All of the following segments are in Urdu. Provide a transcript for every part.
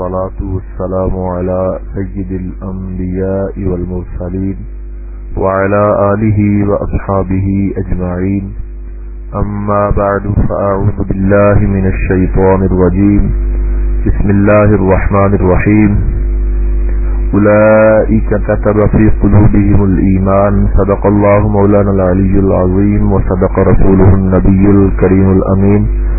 والصلاة والسلام على سيد الأنبياء والمرسلين وعلى آله وأصحابه أجمعين. أما بعد، فأعوذ بالله من الشيطان الرجيم. بسم الله الرحمن الرحيم. أولئك كتب في قلوبهم الإيمان. صدق الله مولانا العلي العظيم وصدق رسوله النبي الكريم الأمين.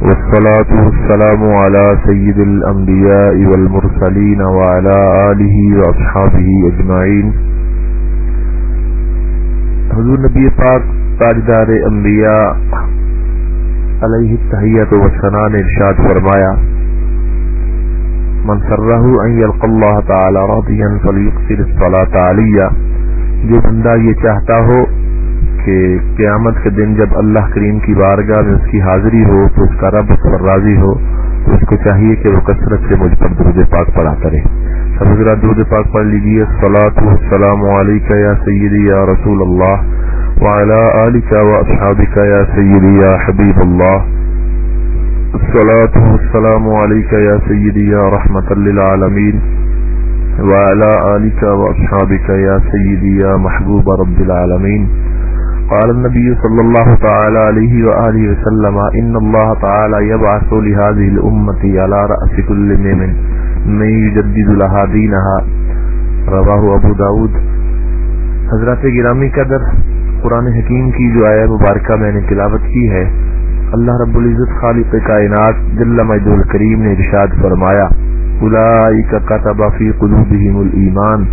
والصلاة والسلام على سيد الأنبياء والمرسلين وعلى آله وأصحابه أجمعين. حضور نبی پاک، تاجدار انبیاء علیہ التحیت و سنان ارشاد فرمایا، من سرہ ان یلق اللہ تعالی راضیا فلیقصر الصلاة علیہ. جو بندہ یہ چاہتا ہو کہ قیامت کے دن جب اللہ کریم کی بارگاہ میں اس کی حاضری ہو، تو اس کا رب اس پر راضی ہو، تو اس کو چاہیے کہ وہ کثرت سے مجھ پر درود پاک پڑھا کرے۔ سب ذرا درود پاک پڑھ لیجیے سلاۃ السلام علیکہ یا سیدی یا رسول اللہ وعلى آلك وأصحابك يا سيدي يا حبيب الله الصلاة والسلام عليك يا سيدي يا رحمة للعالمين وعلى آلك وأصحابك يا سيدي يا محبوب رب العالمين قال النبي صلى الله تعالى عليه وآله وسلم، إن الله تعالى يبعث لهذه الأمة على رأس كل من من يجدد لها دينها. رواه ابو داود. حضرات گرامی کا در قرآن حکیم کی جو آیا مبارکہ میں نے تلاوت کی ہے، اللہ رب العزت خالق کائنات جل مجد الکریم نے ارشاد فرمایا اولئک کتب فی قلوبہم الایمان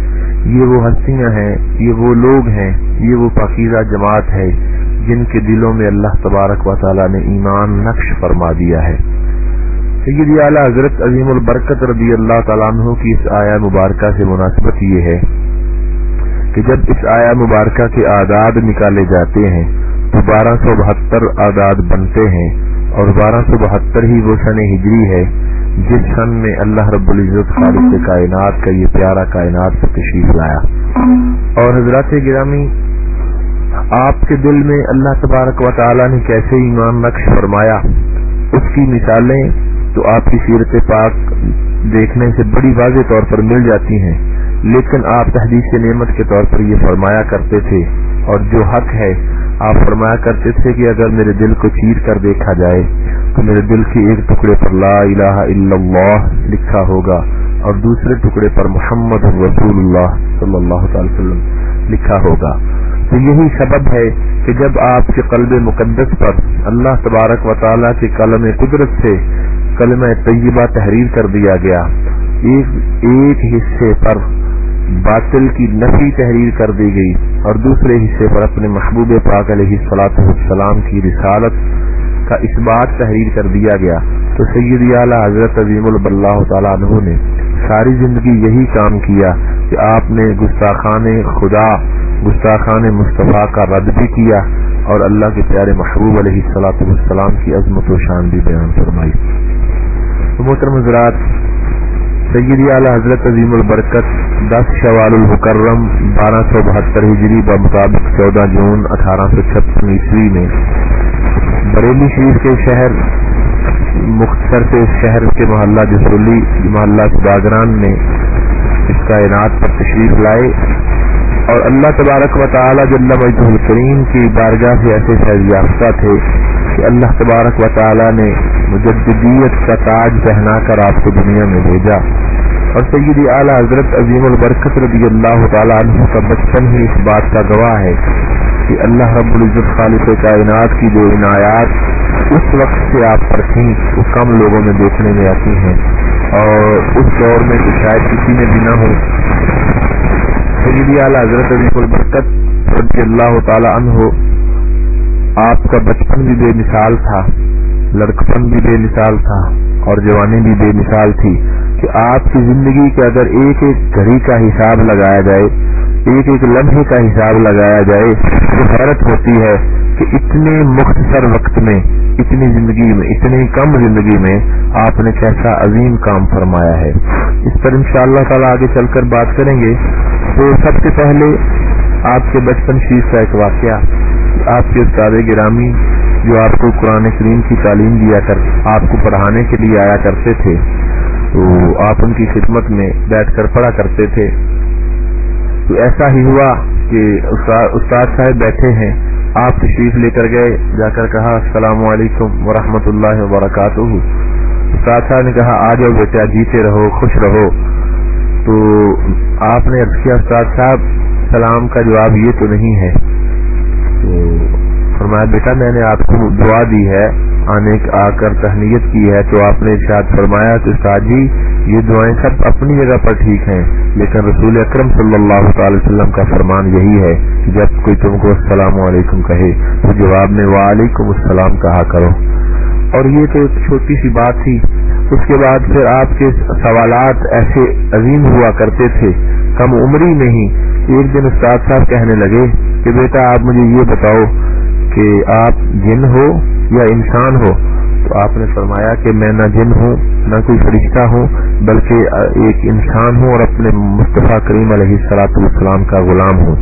یہ وہ ہستیاں ہیں، یہ وہ لوگ ہیں، یہ وہ پاکیزہ جماعت ہے جن کے دلوں میں اللہ تبارک و تعالی نے ایمان نقش فرما دیا ہے۔ سید اعلیٰ حضرت عظیم البرکت رضی اللہ تعالیٰ عنہ کی اس آیا مبارکہ سے مناسبت یہ ہے کہ جب اس آیا مبارکہ کے اعداد نکالے جاتے ہیں تو بارہ سو بہتر اعداد بنتے ہیں اور بارہ سو بہتر ہی وہ سن ہجری ہے۔ جس سن میں اللہ رب العزت خالق کائنات کا یہ پیارا کائنات سے تشریف لایا۔ اور حضرات گرامی، آپ کے دل میں اللہ تبارک و تعالی نے کیسے ایمان نقش فرمایا؟ اس کی مثالیں تو آپ کی سیرت پاک دیکھنے سے بڑی واضح طور پر مل جاتی ہیں، لیکن آپ تحدیث نعمت کے طور پر یہ فرمایا کرتے تھے۔ اور جو حق ہے، آپ فرمایا کرتے تھے کہ اگر میرے دل کو چیر کر دیکھا جائے تو میرے دل کے ایک ٹکڑے پر لا الہ الا اللہ لکھا ہوگا اور دوسرے ٹکڑے پر محمد رسول اللہ صلی اللہ تعالی وسلم لکھا ہوگا۔ تو یہی سبب ہے کہ جب آپ کے قلب مقدس پر اللہ تبارک و تعالیٰ کے قلم قدرت سے کلم طیبہ تحریر کر دیا گیا، ایک ایک حصے پر باطل کی نفی تحریر کر دی گئی اور دوسرے حصے پر اپنے محبوب پاک علیہ السلاط السلام کی رسالت کا اس بات تحریر کر دیا گیا۔ تو سید اعلیٰ حضرت عظیم اللہ تعالیٰ عنہ نے ساری زندگی یہی کام کیا کہ آپ نے گستاخان خدا، گستاخان مصطفیٰ کا رد بھی کیا اور اللہ کے پیارے محبوب علیہ السلاۃ والسلام کی عظمت و شان بھی بیان فرمائی۔ محترم حضرات سید اعلیٰ حضرت عظیم البرکت، دس شوال المکرم، بارہ سو بہتر ہجری بمطابق چودہ جون اٹھارہ سو چھپن عیسوی میں بریلی شریف کے شہر، مختصر سے شہر کے محلہ جسولی محلہ باغران میں اس کائنات پر تشریف لائے اور اللہ تبارک و تعالی جل مجد الکریم کی بارگاہ سے ایسے فیض یافتہ تھے کہ اللہ تبارک و تعالی نے مجددیت کا تاج پہنا کر آپ کو دنیا میں بھیجا اور سیدی اعلیٰ حضرت عظیم البرکت رضی اللہ تعالیٰ عنہ کا بچپن ہی اس بات کا گواہ ہے کہ اللہ رب العزت خالق کائنات کی جو عنایات اس وقت سے آپ پر تھیں وہ کم لوگوں میں دیکھنے میں آتی ہیں۔ اور اس دور میں تو شاید کسی نے بھی نہ ہو۔ اعلیٰ حضرت عظیم البرکت رضی اللہ تعالی عنہ آپ کا بچپن بھی بے مثال تھا، لڑکپن بھی بے مثال تھا، اور جوانی بھی بے مثال تھی کہ آپ کی زندگی کے اگر ایک ایک گھڑی کا حساب لگایا جائے ایک ایک لمحے کا حساب لگایا جائے تو حیرت ہوتی ہے کہ اتنے مختصر وقت میں، اتنی زندگی میں، اتنی کم زندگی میں آپ نے کیسا عظیم کام فرمایا ہے۔ اس پر انشاءاللہ شاء اللہ آگے چل کر بات کریں گے۔ تو سب سے پہلے آپ کے بچپن شریف کا ایک واقعہ، آپ کے استاد گرامی جو آپ کو قرآن کریم کی تعلیم دیا کر، آپ کو پڑھانے کے لیے آیا کرتے تھے، تو آپ ان کی خدمت میں بیٹھ کر پڑھا کرتے تھے۔ تو ایسا ہی ہوا کہ استاد صاحب بیٹھے ہیں۔ آپ تشریف لے کر گئے، جا کر کہا، السلام علیکم ورحمۃ اللہ وبرکاتہ۔ استاد صاحب نے کہا، آ جاؤ بیٹا، جیتے رہو، خوش رہو۔ تو آپ نے کیا، استاد صاحب، سلام کا جواب یہ تو نہیں ہے۔ تو فرمایا، بیٹا، میں نے آپ کو دعا دی ہے آنے آ کر تہنیت کی ہے تو آپ نے ارشاد فرمایا کہ استاد جی یہ دعائیں سب اپنی جگہ پر ٹھیک ہیں، لیکن رسول اکرم صلی اللہ تعالی وسلم کا فرمان یہی ہے کہ جب کوئی تم کو السلام علیکم کہے تو جواب میں وعلیکم السلام کہا کرو۔ اور یہ تو ایک چھوٹی سی بات تھی۔ اس کے بعد پھر آپ کے سوالات ایسے عظیم ہوا کرتے تھے۔ کم عمری میں ہی ایک دن استاد صاحب کہنے لگے کہ بیٹا، آپ مجھے یہ بتاؤ کہ آپ جن ہو یا انسان ہو، تو آپ نے فرمایا کہ میں نہ جن ہوں، نہ کوئی فرشتہ ہوں، بلکہ ایک انسان ہوں اور اپنے مصطفیٰ کریم علیہ سلاط السلام کا غلام ہوں۔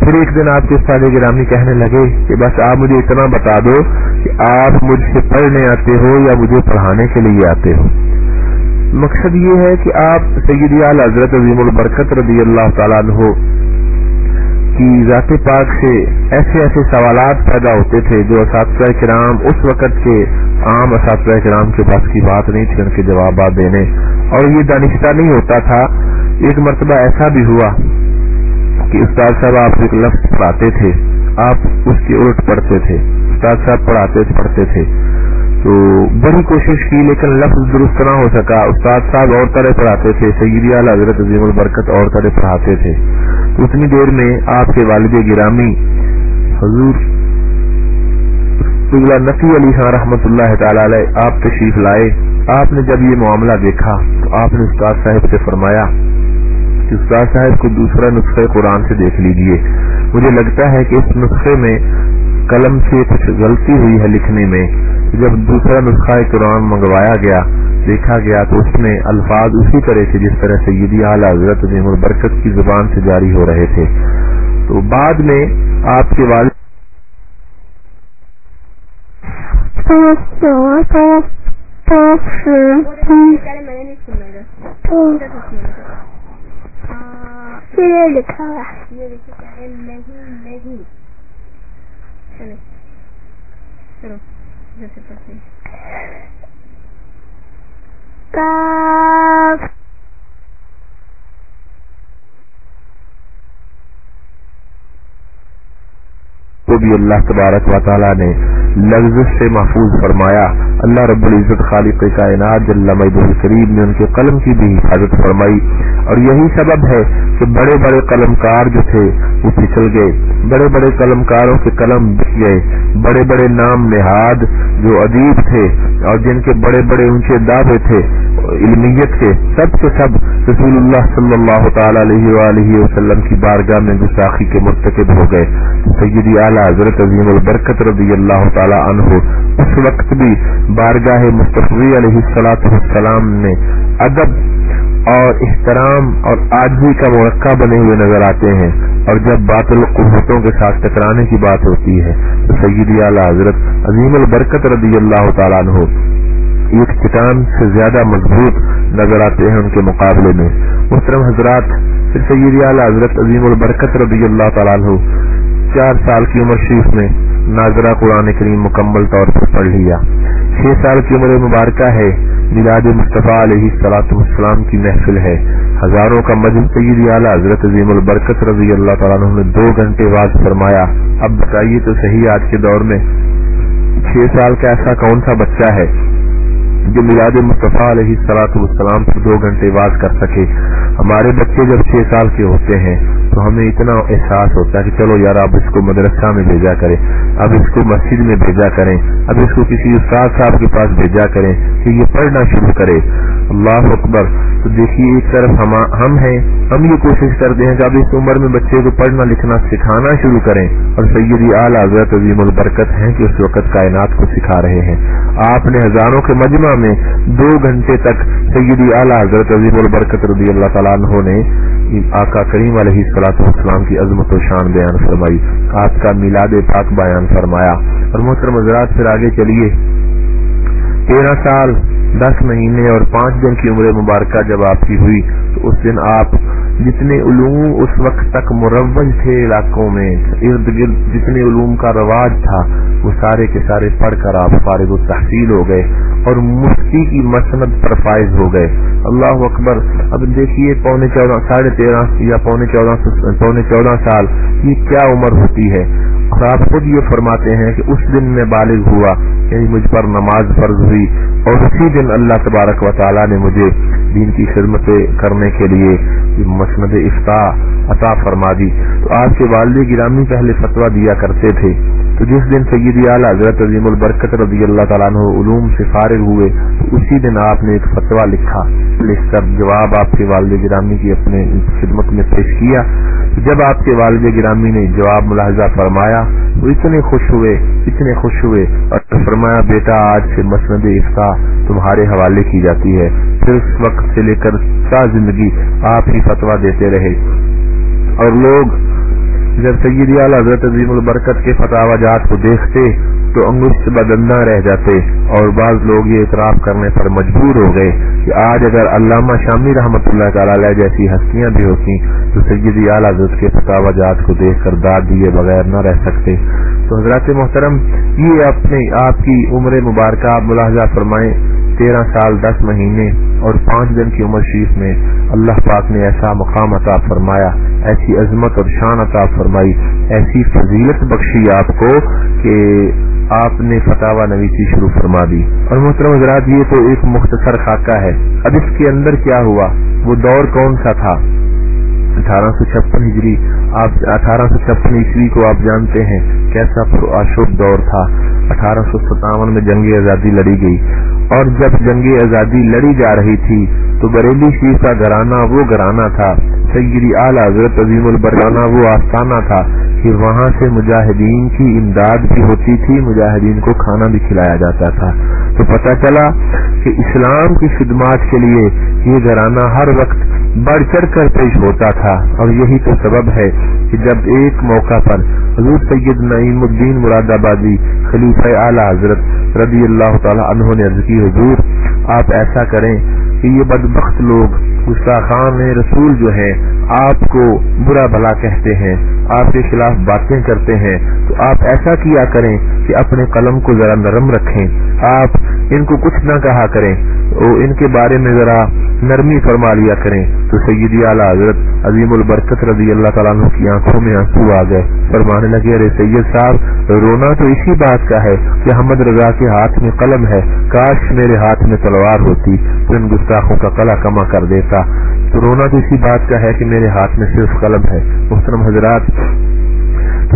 پھر ایک دن آپ کے سال گرامی کہنے لگے کہ بس آپ مجھے اتنا بتا دو کہ آپ مجھ سے پڑھنے آتے ہو یا مجھے پڑھانے کے لیے آتے ہو۔ مقصد یہ ہے کہ آپ سیدی حضرت عظیم البرکت رضی اللہ تعالیٰ عنہ کی ذات پاک سے ایسے ایسے سوالات پیدا ہوتے تھے جو اساتذہ کرام اس وقت کے عام اساتذہ کرام کے پاس کی بات نہیں تھی، ان کے جوابات دینے۔ اور یہ دانشتہ نہیں ہوتا تھا، ایک مرتبہ ایسا بھی ہوا کہ استاد صاحب آپ ایک لفظ پڑھاتے تھے، آپ اس کی الٹ پڑھتے تھے، استاد صاحب پڑھاتے پڑھتے تھے۔ تو بڑی کوشش کی، لیکن لفظ درست نہ ہو سکا۔ استاد صاحب اور طرح پڑھاتے تھے، سیدی اعلی حضرت عظیم البرکت اور طرح پڑھاتے تھے۔ اتنی دیر میں آپ کے والد گرامی حضور نفی علی خان رحمۃ اللہ تعالی آپ تشریف لائے۔ آپ نے جب یہ معاملہ دیکھا تو آپ نے استاد صاحب سے فرمایا کہ استاد صاحب کو دوسرا نسخے قرآن سے دیکھ لیجیے۔ مجھے لگتا ہے کہ اس نسخے میں قلم سے کچھ غلطی ہوئی ہے لکھنے میں۔ جب دوسرا نسخہ قرآن منگوایا گیا دیکھا گیا تو اس میں الفاظ اسی طرح سے جس طرح سے یہ اعلی حضرت نیم البرکت کی زبان سے جاری ہو رہے تھے۔ تو بعد میں آپ کے والد لکھا چلو جیسے کو بھی اللہ تبارک و تعالیٰ نے لفظ سے محفوظ فرمایا۔ اللہ رب العزت خالق کائنات مجد القریب نے ان کے قلم کی بھی حفاظت فرمائی اور یہی سبب ہے کہ بڑے بڑے قلم کار جو تھے وہ پھسل گئے۔ بڑے بڑے قلم کاروں کے قلم بک گئے۔ بڑے بڑے نام نہاد جو ادیب تھے اور جن کے بڑے بڑے اونچے دعوے تھے، علمیت کے، سب کے سب رسول اللہ صلی اللہ تعالی علیہ وآلہ وسلم کی بارگاہ میں گستاخی کے مرتکب ہو گئے۔ سیدی اعلیٰ حضرت عظیم البرکت رضی اللہ تعالی عنہ اس وقت بھی بارگاہ مصطفی علیہ السلاط السلام نے ادب اور احترام اور آجی کا موقع بنے ہوئے نظر آتے ہیں اور جب باطل قوتوں کے ساتھ ٹکرانے کی بات ہوتی ہے تو سیدی اعلیٰ حضرت عظیم البرکت رضی اللہ تعالیٰ عنہ ایک چٹان سے زیادہ مضبوط نظر آتے ہیں ان کے مقابلے میں۔ محترم حضرات، پھر سیدی اعلیٰ حضرت عظیم البرکت رضی اللہ تعالیٰ عنہ چار سال کی عمر شریف میں ناظرہ قرآن کریم مکمل طور پر پڑھ لیا۔ چھ سال کی عمر مبارکہ ہے، میلاد مصطفیٰ علیہ سلاۃ السلام کی محفل ہے۔ ہزاروں کا مجم سید اعلیٰ حضرت عظیم البرکت رضی اللہ تعالیٰ نے دو گھنٹے بعد فرمایا۔ اب بتائیے تو صحیح آج کے دور میں چھ سال کا ایسا کون سا بچہ ہے جو میلاد مصطفیٰ علیہ سلاۃ السلام پر دو گھنٹے بعد کر سکے؟ ہمارے بچے جب چھ سال کے ہوتے ہیں تو ہمیں اتنا احساس ہوتا ہے کہ چلو یار اب اس کو مدرسہ میں بھیجا کریں، اب اس کو مسجد میں بھیجا کریں، اب اس کو کسی استاد صاحب کے پاس بھیجا کریں کہ یہ پڑھنا شروع کرے۔ اللہ اکبر۔ تو دیکھیے ایک طرف ہم ہیں، ہم یہ کوشش کرتے ہیں کہ اب اس عمر میں بچے کو پڑھنا لکھنا سکھانا شروع کریں۔ اور سیدی اعلی حضرت عظیم البرکت ہیں کہ اس وقت کائنات کو سکھا رہے ہیں۔ آپ نے ہزاروں کے مجمع میں دو گھنٹے تک سیدی اعلی حضرت عظیم البرکت رضی اللہ تعالیٰ عنہ نے آقا کریم علیہ السلاط والسلام کی عظمت و شان بیان فرمائی۔ آپ کا میلاد پاک بیان فرمایا۔ اور محترم حضرات، پھر آگے چلیے۔ تیرہ سال، دس مہینے اور پانچ دن کی عمر مبارکہ جب آپ کی ہوئی اس دن آپ جتنے علوم اس وقت تک مروج تھے علاقوں میں، ارد گرد جتنے علوم کا رواج تھا، وہ سارے کے سارے پڑھ کر آپ فارغ و تحصیل ہو گئے اور مفتی کی مسند پر فائز ہو گئے۔ اللہ اکبر، اب دیکھیے پونے چودہ، ساڑھے تیرہ یا پونے چودہ پونے چودہ سال، یہ کیا عمر ہوتی ہے؟ اور آپ خود یہ فرماتے ہیں کہ اس دن میں بالغ ہوا یعنی مجھ پر نماز فرض ہوئی اور اسی دن اللہ تبارک و تعالیٰ نے مجھے دین کی خدمتیں کرنے کے لیے مسند افتاح عطا فرما دی۔ تو آپ کے والد گرامی پہلے فتوا دیا کرتے تھے۔ تو جس دن سیدی اعلیٰ حضرت عظیم البرکت رضی اللہ تعالیٰ عنہ علوم سے فارغ ہوئے، تو اسی دن آپ نے ایک فتوا لکھا۔ لکھ کر جواب آپ کے والد گرامی کی اپنے خدمت میں پیش کیا۔ جب آپ کے والد گرامی نے جواب ملاحظہ فرمایا، وہ اتنے خوش ہوئے، اتنے خوش ہوئے اور فرمایا، بیٹا، آج سے مسند افتا تمہارے حوالے کی جاتی ہے۔ پھر اس وقت سے لے کر سا زندگی آپ ہی فتوا دیتے رہے۔ اور لوگ جب سید اعلی حضرت عظیم البرکت کے فتح جات کو دیکھتے تو انگشت بدندہ رہ جاتے اور بعض لوگ یہ اعتراف کرنے پر مجبور ہو گئے کہ آج اگر علامہ شامی رحمۃ اللہ تعالی جیسی ہستیاں بھی ہوتی تو سید اعلی حضرت کے فتح جات کو دیکھ کر داد دیے بغیر نہ رہ سکتے۔ تو حضرات محترم، یہ اپنے آپ کی عمر مبارکہ ملاحظہ فرمائیں، تیرہ سال دس مہینے اور پانچ دن کی عمر شریف میں اللہ پاک نے ایسا مقام عطا فرمایا، ایسی عظمت اور شان عطا فرمائی، ایسی فضیلت بخشی آپ کو کہ آپ نے فتح نویسی شروع فرما دی۔ اور محترم حضرات، یہ تو ایک مختصر خاکہ ہے۔ اب اس کے اندر کیا ہوا؟ وہ دور کون سا تھا؟ اٹھارہ سو چھپن ہجری، آپ اٹھارہ سو چھپن عیسوی کو آپ جانتے ہیں کیسا اشوک دور تھا۔ اٹھارہ سو ستاون میں جنگ آزادی لڑی گئی۔ اور جب جنگ آزادی لڑی جا رہی تھی تو بریلی شریف کا گھرانہ وہ گھرانہ تھا سیری اعلی حضرت عظیم البرانہ وہ آستانہ تھا کہ وہاں سے مجاہدین کی امداد بھی ہوتی تھی، مجاہدین کو کھانا بھی کھلایا جاتا تھا۔ تو پتہ چلا کہ اسلام کی خدمات کے لیے یہ گھرانہ ہر وقت بڑھ چڑھ کر پیش ہوتا تھا۔ اور یہی تو سبب ہے کہ جب ایک موقع پر حضور سید نعیم الدین مراد آبادی خلیفہ اعلی حضرت رضی اللہ تعالی عنہ نے عرض کی، حضور، آپ ایسا کریں کہ یہ بدبخت لوگ گستاخان رسول جو ہیں، آپ کو برا بھلا کہتے ہیں، آپ کے خلاف باتیں کرتے ہیں۔ تو آپ ایسا کیا کریں کہ اپنے قلم کو ذرا نرم رکھیں۔ آپ ان کو کچھ نہ کہا کریں۔ ان کے بارے میں ذرا نرمی فرما لیا کریں۔ تو سیدی اعلیٰ حضرت عظیم البرکت رضی اللہ تعالیٰ عنہ کی آنکھوں میں آنسو آ گئے۔ فرمانے لگے، ارے سید صاحب، رونا تو اسی بات کا ہے کہ احمد رضا کے ہاتھ میں قلم ہے۔ کاش میرے ہاتھ میں تلوار ہوتی، تو ان گستاخوں کا کلا کما کر دیتا۔ تو رونا تو اسی بات کا ہے کہ میرے ہاتھ میں صرف قلم ہے۔ محترم حضرات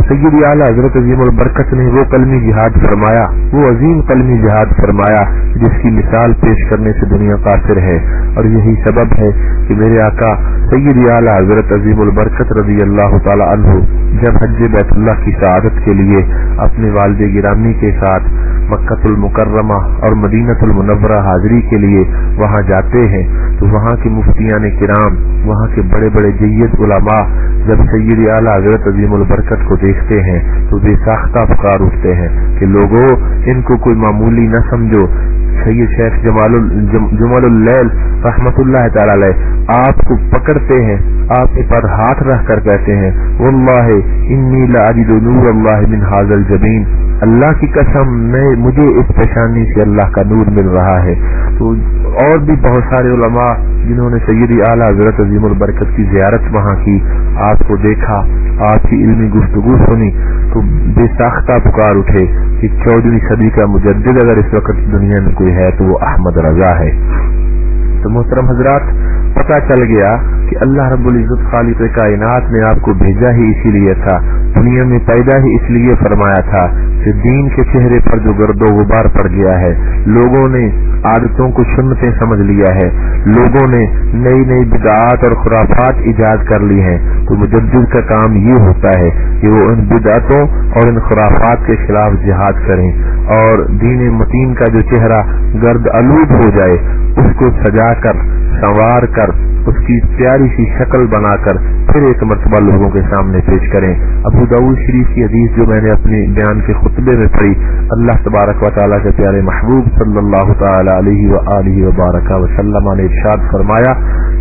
سید اعلیٰ حضرت عظیم البرکت نے وہ قلمی جہاد فرمایا، وہ عظیم قلمی جہاد فرمایا، جس کی مثال پیش کرنے سے دنیا قاصر ہے۔ اور یہی سبب ہے کہ میرے آقا سید اعلیٰ حضرت عظیم البرکت رضی اللہ تعالی عنہ جب حج بیت اللہ کی سعادت کے لیے اپنے والد گرامی کے ساتھ مکت المکرمہ اور مدینت المنورہ حاضری کے لیے وہاں جاتے ہیں، تو وہاں کے مفتیان کرام، وہاں کے بڑے بڑے جیت علماء، جب سید اعلیٰ حضرت عظیم البرکت کو دیکھتے ہیں، تو بے ساختہ پکار اٹھتے ہیں کہ لوگوں ان کو کوئی معمولی نہ سمجھو۔ سید شیخ جمال جمال اللیل رحمت اللہ تعالی علیہ، آپ کو پکڑتے ہیں، آپ کے پر ہاتھ رکھ کر کہتے ہیں، واللہ انی لاجد نور اللہ من حاضر الجبین۔ اللہ کی قسم، میں مجھے اس پیشانی سے اللہ کا نور مل رہا ہے۔ تو اور بھی بہت سارے علماء جنہوں نے سیدی اعلیٰ حضرت عظیم البرکت کی زیارت وہاں کی، آپ کو دیکھا، آپ کی علمی گفتگو سنی، تو بے ساختہ پکار اٹھے کہ چودہویں صدی کا مجدد اگر اس وقت دنیا میں کوئی ہے تو وہ احمد رضا ہے۔ تو محترم حضرات، پتہ چل گیا کہ اللہ رب العزت خالق کائنات نے آپ کو بھیجا ہی اسی لیے تھا، دنیا میں پیدا ہی اس لیے فرمایا تھا کہ دین کے چہرے پر جو گرد و غبار پڑ گیا ہے، لوگوں نے عادتوں کو سنتے سمجھ لیا ہے، لوگوں نے نئی نئی بدعات اور خرافات ایجاد کر لی ہیں۔ تو مجدد کا کام یہ ہوتا ہے کہ وہ ان بدعتوں اور ان خرافات کے خلاف جہاد کریں اور دین متین کا جو چہرہ گرد آلود ہو جائے، اس کو سجا کر سنوار کر، اس کی پیاری سی شکل بنا کر پھر ایک مرتبہ لوگوں کے سامنے پیش کریں۔ ابو داود شریف کی حدیث جو میں نے اپنے بیان کے خطبے میں پڑھی، اللہ تبارک و تعالیٰ کے پیارے محبوب صلی اللہ تعالی علیہ وبارک وسلم نے ارشاد فرمایا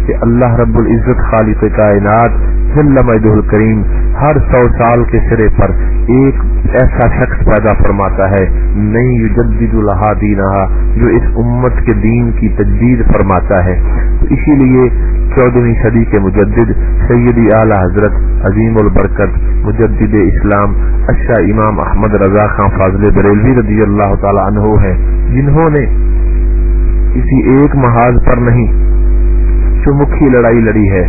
کہ اللہ رب العزت خالق کائنات الکریم ہر سو سال کے سرے پر ایک ایسا شخص پیدا فرماتا ہے نئی یجدد الحا دینا جو اس امت کے دین کی تجدید فرماتا ہے۔ تو اسی لیے چودہویں صدی کے مجدد سیدی اعلی حضرت عظیم البرکت، مجدد اسلام اشا امام احمد رضا خان فاضل بریلوی رضی اللہ تعالی عنہ ہے جنہوں نے کسی ایک محاذ پر نہیں چمکھی لڑائی لڑی ہے۔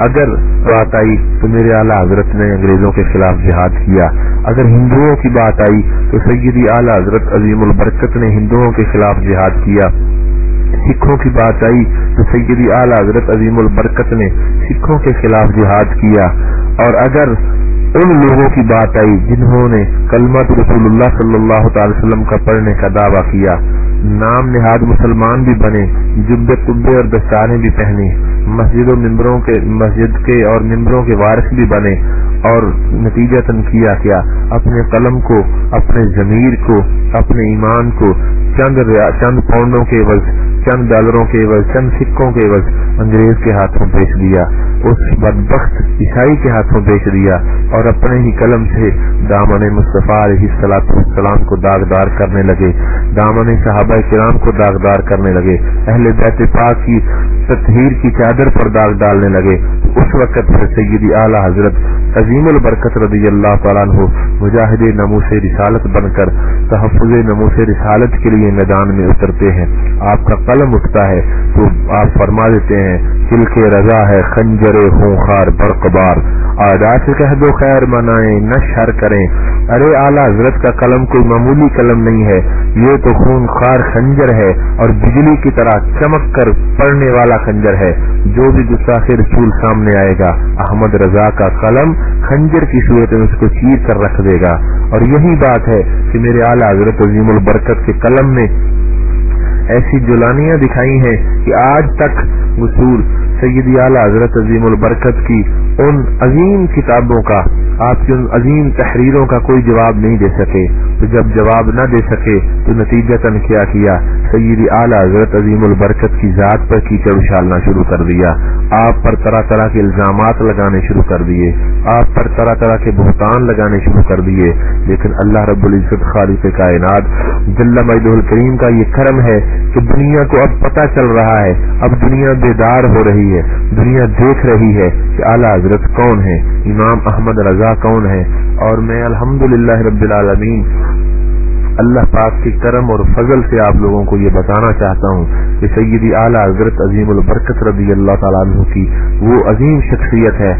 اگر بات آئی تو میرے اعلیٰ حضرت نے انگریزوں کے خلاف جہاد کیا۔ اگر ہندوؤں کی بات آئی تو سیدی اعلیٰ حضرت عظیم البرکت نے ہندوؤں کے خلاف جہاد کیا۔ سکھوں کی بات آئی تو سیدی اعلیٰ حضرت عظیم البرکت نے سکھوں کے خلاف جہاد کیا۔ اور اگر ان لوگوں کی بات آئی جنہوں نے کلمت رسول اللہ صلی اللہ تعالی وسلم کا پڑھنے کا دعویٰ کیا، نام نہاد مسلمان بھی بنے جب کبے اور دستانے بھی پہنے۔ مسجد و ممبروں کے مسجد کے اور ممبروں کے وارث بھی بنے اور نتیجہ تن کیا کیا اپنے قلم کو، اپنے ضمیر کو، اپنے ایمان کو، چند چند پاؤنڈوں کے عوض چند ڈالروں کے عوض، چند سکوں کے عوض انگریز کے ہاتھوں بیچ دیا، اس بدبخت عیسائی کے ہاتھوں بیچ دیا اور اپنے ہی قلم سے دامن مصطفیٰ علیہ السلام کو داغدار کرنے لگے۔ دامن صحابہ کرام کو داغدار کرنے لگے۔ اہل بیت پاک کی تطہیر کی چادر پر داغ ڈالنے لگے۔ اس وقت پھر سیدی اعلی حضرت عظیم البرکت رضی اللہ تعالیٰ عنہ مجاہد نموس رسالت بن کر تحفظ نموس رسالت کے لیے میدان میں اترتے ہیں۔ آپ کا قلم اٹھتا ہے تو آپ فرما دیتے ہیں، دل کے رضا ہے، خنجر خونخار برقبار۔ آدا سے کہہ دو خیر منائیں، نہ شر کریں۔ ارے اعلیٰ، حضرت کا قلم کوئی معمولی قلم نہیں ہے۔ یہ تو خون خار خنجر ہے اور بجلی کی طرح چمک کر پڑنے والا خنجر ہے۔ جو بھی گساخ رسول سامنے آئے گا، احمد رضا کا قلم خنجر کی صورت میں اس کو چیر کر رکھ دے گا۔ اور یہی بات ہے کہ میرے اعلیٰ، حضرت عظیم البرکت کے قلم میں ایسی جولانیاں دکھائی ہیں کہ آج تک وصول سید اعلی حضرت عظیم البرکت کی ان عظیم کتابوں کا آپ کی ان عظیم تحریروں کا کوئی جواب نہیں دے سکے۔ تو جب جواب نہ دے سکے، تو نتیجہ تن کیا۔ کیا سیدی اعلی حضرت عظیم البرکت کی ذات پر کیچڑ اچھالنا شروع کر دیا۔ آپ پر طرح طرح کے الزامات لگانے شروع کر دیے۔ آپ پر طرح طرح کے بہتان لگانے شروع کر دیے۔ لیکن اللہ رب العزت خالق کائنات، جل مجد الکریم کا یہ کرم ہے کہ دنیا کو اب پتہ چل رہا ہے۔ اب دنیا بیدار ہو رہی ہے۔ دنیا دیکھ رہی ہے کہ اعلیٰ حضرت کون ہے امام احمد رضا کون ہے اور میں الحمد رب العالمین اللہ پاک کے کرم اور فضل سے آپ لوگوں کو یہ بتانا چاہتا ہوں کہ سیدی اعلیٰ حضرت عظیم البرکت رضی اللہ تعالیٰ عنہ کی وہ عظیم شخصیت ہے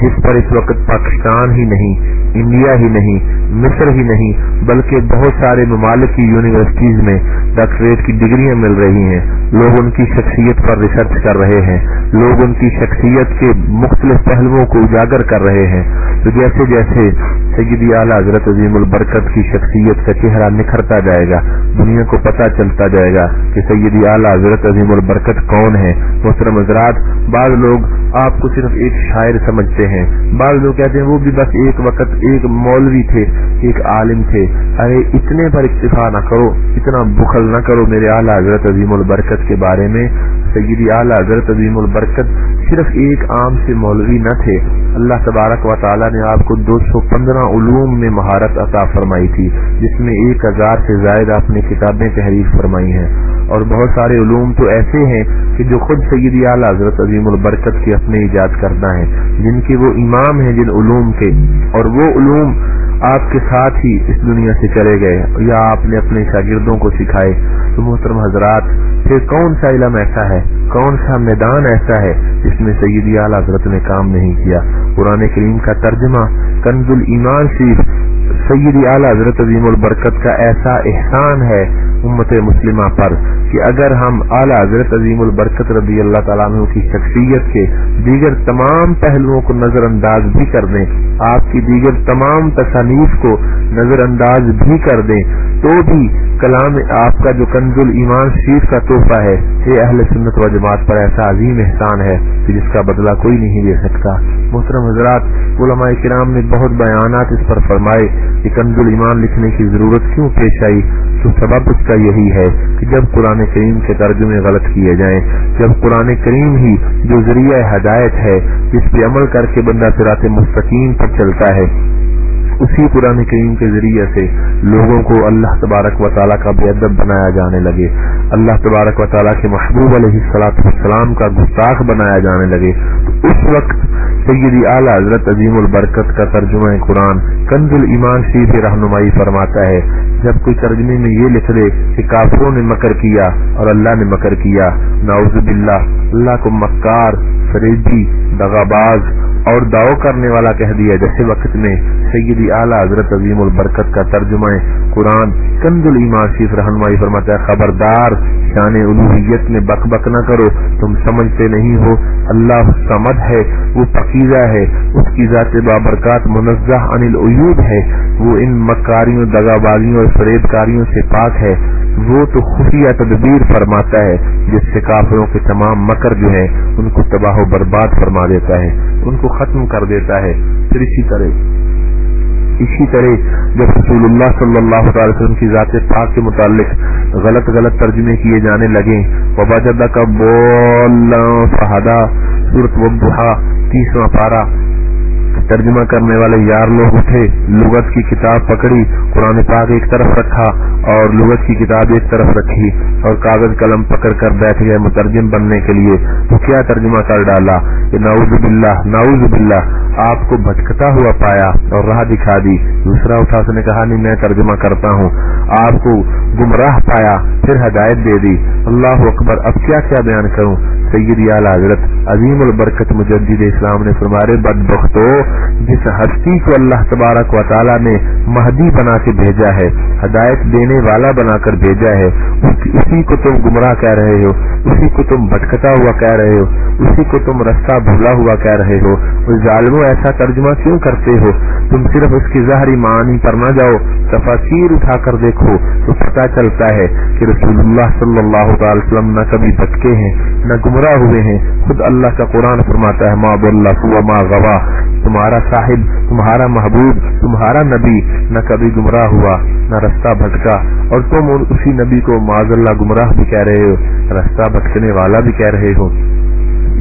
جس پر اس وقت پاکستان ہی نہیں انڈیا ہی نہیں، مصر ہی نہیں، بلکہ بہت سارے ممالک کی یونیورسٹیز میں ڈاکٹریٹ کی ڈگریاں مل رہی ہیں۔ لوگ ان کی شخصیت پر ریسرچ کر رہے ہیں۔ لوگ ان کی شخصیت کے مختلف پہلوؤں کو اجاگر کر رہے ہیں۔ تو جیسے جیسے سیدی اعلیٰ حضرت عظیم البرکت کی شخصیت کا چہرہ نکھرتا جائے گا، دنیا کو پتہ چلتا جائے گا کہ سیدی اعلیٰ حضرت عظیم البرکت کون ہے محترم حضرات، بعض لوگ آپ کو صرف ایک شاعر سمجھتے ہیں، بعض لوگ کہتے ہیں وہ بھی بس ایک وقت ایک مولوی تھے، ایک عالم تھے۔ ارے، اتنے پر اکتفا نہ کرو، اتنا بخل نہ کرو میرے اعلیٰ حضرت عظیم البرکت کے بارے میں۔ سیدی اعلیٰ حضرت عظیم البرکت صرف ایک عام سے مولوی نہ تھے۔ اللہ تبارک و تعالیٰ نے آپ کو دو سو پندرہ علوم میں مہارت عطا فرمائی تھی، جس میں ایک ہزار سے زائد آپ نے کتابیں تحریر فرمائی ہیں۔ اور بہت سارے علوم تو ایسے ہیں کہ جو خود سیدی اعلیٰ حضرت عظیم البرکت کے اپنے ایجاد کرنا ہے جن کے وہ امام ہیں جن علوم کے۔ اور وہ علوم آپ کے ساتھ ہی اس دنیا سے چلے گئے یا آپ نے اپنے شاگردوں کو سکھائے۔ تو محترم حضرات، پھر کون سا علم ایسا ہے؟ کون سا میدان ایسا ہے جس میں سیدی اعلیٰ حضرت نے کام نہیں کیا؟ قرآن کریم کا ترجمہ کنز المان صرف سیدی اعلیٰ حضرت عظیم البرکت کا ایسا احسان ہے امت مسلمہ پر کہ اگر ہم اعلیٰ حضرت عظیم البرکت رضی اللہ تعالیٰ عنہ کی شخصیت کے دیگر تمام پہلوؤں کو نظر انداز بھی کر دیں، آپ کی دیگر تمام تصانیف کو نظر انداز بھی کر دیں، تو بھی کلام آپ کا جو کنز ایمان شریف کا تحفہ ہے یہ اہل سنت و جماعت پر ایسا عظیم احسان ہے کہ جس کا بدلہ کوئی نہیں دے سکتا۔ محترم حضرات، علماء کرام نے بہت بیانات اس پر فرمائے کہ کنز ایمان لکھنے کی ضرورت کیوں پیش آئی؟ تو سبب اس کا یہی ہے کہ جب قرآن کریم کے ترجمے غلط کیے جائیں، جب قرآن کریم ہی جو ذریعہ ہدایت ہے، جس پہ عمل کر کے بندہ سرات مستقیم پر چلتا ہے اسی قرآن کریم کے ذریعے سے لوگوں کو اللہ تبارک و تعالیٰ کا بے ادب بنایا جانے لگے۔ اللہ تبارک و تعالیٰ کے محبوب علیہ السلاط والسلام کا گستاخ بنایا جانے لگے۔ تو اس وقت سیدی اعلیٰ حضرت عظیم البرکت کا ترجمہ قرآن کنز المان شیف رہنمائی فرماتا ہے۔ جب کوئی ترجمے میں یہ لکھ دے کہ کافروں نے مکر کیا اور اللہ نے مکر کیا ناؤز باللہ، اللہ کو مکار فریدی دغاباز اور داؤ کرنے والا کہہ دیا جیسے وقت میں سیدی اعلیٰ حضرت عظیم البرکت کا ترجمہ قرآن کند المان شیف رہنمائی فرماتا ہے، خبردار، شان الوحیت میں بک بک نہ کرو، تم سمجھتے نہیں ہو، اللہ سمد ہے، وہ پقیزہ ہے، اس کی ذات بابرکات منزہ انل العیوب ہے، وہ ان مکاریوں دگا بازیوں اور فریب کاریوں سے پاک ہے، وہ تو خفیہ تدبیر فرماتا ہے، جس سے کافروں کے تمام مکر جو ہیں، ان کو تباہ و برباد فرما دیتا ہے۔ ان کو ختم کر دیتا ہے پھر اسی طرح اسی طرح جب رسول اللہ صلی اللہ تعالی وسلم کی ذات پاک کے متعلق غلط غلط ترجمے کیے جانے لگے وبا جدہ کا بول فہدا صورت وبا تیسواں پارہ۔ ترجمہ کرنے والے یار لوگ اٹھے، لغت کی کتاب پکڑی، قرآن پاک ایک طرف رکھا اور لغت کی کتاب ایک طرف رکھی اور کاغذ قلم پکڑ کر بیٹھ گئے مترجم بننے کے لیے۔ تو کیا ترجمہ کر ڈالا؟ کہ ناؤز باللہ ناؤز باللہ، آپ کو بھٹکتا ہوا پایا اور راہ دکھا دی۔ دوسرا اٹھا اس نے کہا، نہیں، میں ترجمہ کرتا ہوں۔ آپ کو گمراہ پایا، پھر ہدایت دے دی۔ اللہ اکبر، اب کیا کیا بیان کروں؟ سید حضرت عظیم البرکت مجدد اسلام نے فرمارے بد بختو جس ہستی کو اللہ تبارک و تعالیٰ نے مہدی بنا کے بھیجا ہے، ہدایت دینے والا بنا کر بھیجا ہے، اسی کو تم گمراہ کہہ رہے ہو، اسی کو تم بھٹکتا ہوا کہہ رہے ہو، اسی کو تم رستہ بھولا ہوا کہہ رہے ہو۔ اس ظالموں، ایسا ترجمہ کیوں کرتے ہو؟ تم صرف اس کی ظاہری معنی پر نہ جاؤ تفاصیر اٹھا کر دیکھو تو پتہ چلتا ہے کہ رسول اللہ صلی اللہ تعالی وسلم نہ کبھی بچکے ہیں، نہ گمراہ ہوئے ہیں۔ خود اللہ کا قرآن فرماتا ہے ماں بول ماں گواہ تمہارا صاحب، تمہارا محبوب، تمہارا نبی نہ کبھی گمراہ ہوا، نہ رستہ بھٹکا۔ اور تم اسی نبی کو معذ اللہ گمراہ بھی کہہ رہے ہو، رستہ بھٹکنے والا بھی کہہ رہے ہو۔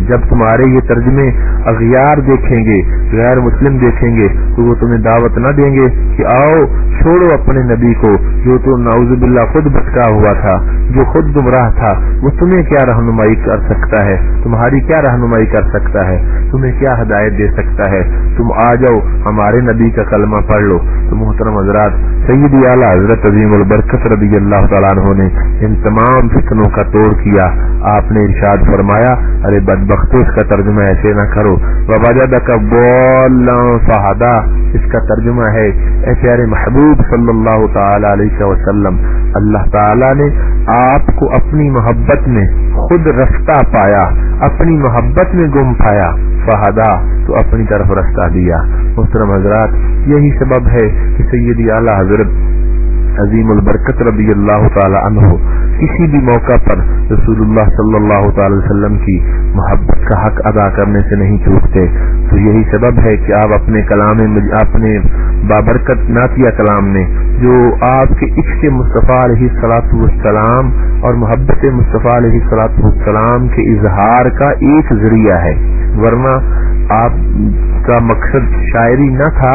جب تمہارے یہ ترجمے اغیار دیکھیں گے، غیر مسلم دیکھیں گے، تو وہ تمہیں دعوت نہ دیں گے کہ آؤ، چھوڑو اپنے نبی کو، جو تو ناؤز باللہ خود بھٹکا ہوا تھا، جو خود گمراہ تھا، وہ تمہیں کیا رہنمائی کر سکتا ہے؟ تمہاری کیا رہنمائی کر سکتا ہے؟ تمہیں کیا ہدایت دے سکتا ہے؟ تم آ جاؤ، ہمارے نبی کا کلمہ پڑھ لو۔ تو محترم حضرات، سیدی اعلیٰ حضرت عظیم البرکت رضی اللہ تعالیٰ عنہ نے ان تمام فتنوں کا توڑ کیا۔ آپ نے ارشاد فرمایا، ارے بد بختو اس کا ترجمہ ایسے نہ کرو۔ وجہ کا بول فہدا۔ اس کا ترجمہ ہے، اے پیارے محبوب صلی اللہ تعالی علیہ وسلم، اللہ تعالی نے آپ کو اپنی محبت میں خود رستہ پایا، اپنی محبت میں گم پایا۔ فہدا، تو اپنی طرف رستہ دیا۔ محترم حضرات، یہی سبب ہے کہ سیدی اعلیٰ حضرت عظیم البرکت رضی اللہ تعالی عنہ کسی بھی موقع پر رسول اللہ صلی اللہ تعالی وسلم کی محبت کا حق ادا کرنے سے نہیں چوکتے تو یہی سبب ہے کہ آپ اپنے کلام اپنے بابرکت ناتیہ کلام میں، جو آپ کے عشق مصطفیٰ علیہ سلاط والسلام اور محبت مصطفیٰ علیہ سلاط والسلام کے اظہار کا ایک ذریعہ ہے۔ ورنہ آپ کا مقصد شاعری نہ تھا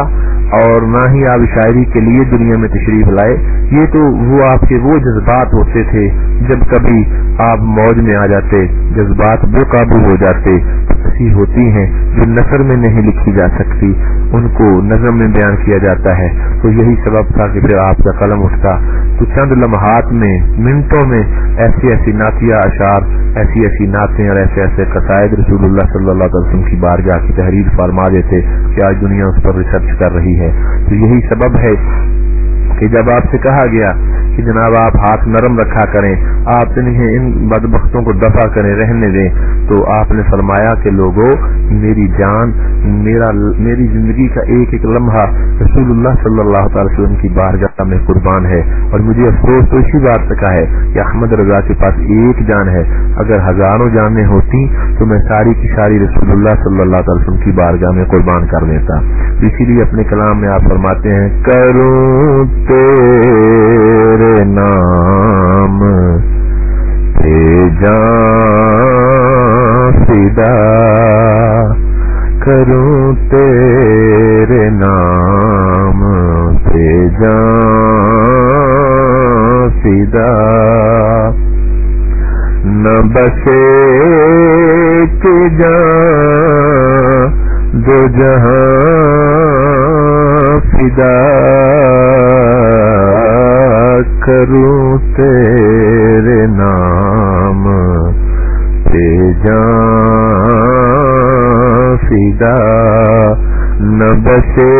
اور نہ ہی آپ شاعری کے لیے دنیا میں تشریف لائے۔ یہ تو وہ آپ کے وہ جذبات ہوتے تھے جب کبھی آپ موج میں آ جاتے، جذبات بے قابو ہو جاتے۔ ایسی ہوتی ہیں جو نثر میں نہیں لکھی جا سکتی، ان کو نظم میں بیان کیا جاتا ہے۔ تو یہی سبب تھا کہ پھر آپ کا قلم اٹھتا۔ تو چند لمحات میں، منٹوں میں ایسی ایسی نعتیہ اشعار، ایسی ایسی نعتیں اور ایسے ایسے قصائد رسول اللہ صلی اللہ علیہ وسلم کی بارگاہ کی تحریر فرما دیتے کہ آج دنیا اس پر ریسرچ کر رہی ہے۔ تو یہی سبب ہے کہ جب آپ سے کہا گیا کہ جناب آپ ہاتھ نرم رکھا کریں، آپ انہیں ان بدبختوں کو دفع کریں، رہنے دیں۔ تو آپ نے فرمایا کہ لوگوں میری جان، میرا، میری زندگی کا ایک ایک لمحہ رسول اللہ صلی اللہ تعالی وسلم کی بارگاہ میں قربان ہے۔ اور مجھے افسوس تو اسی بات کا ہے کہ احمد رضا کے پاس ایک جان ہے۔ اگر ہزاروں جانیں ہوتی تو میں ساری کی ساری رسول اللہ صلی اللہ تعالی وسلم کی بارگاہ میں قربان کر دیتا۔ اسی لیے اپنے کلام میں آپ فرماتے ہیں، کروں تیرے نام پہ جان فدا کروں تیرے نام پہ جان فدا نہ بسے کے جان، دو جہاں کروں تیرے نام پہ جان فدا نہ بسے